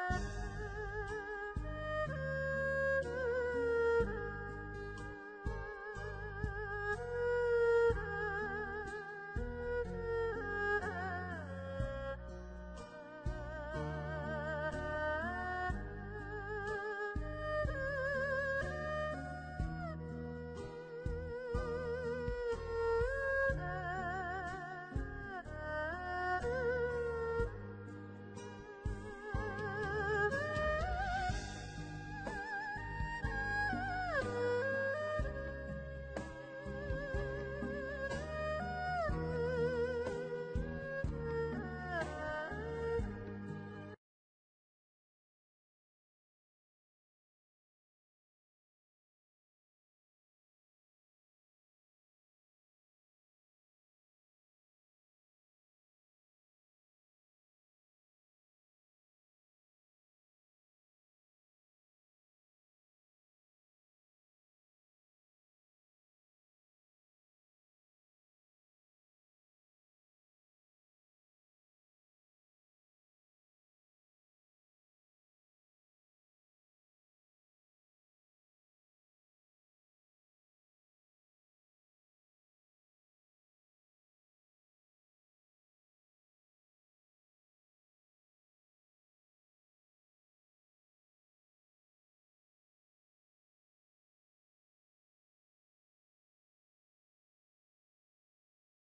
love.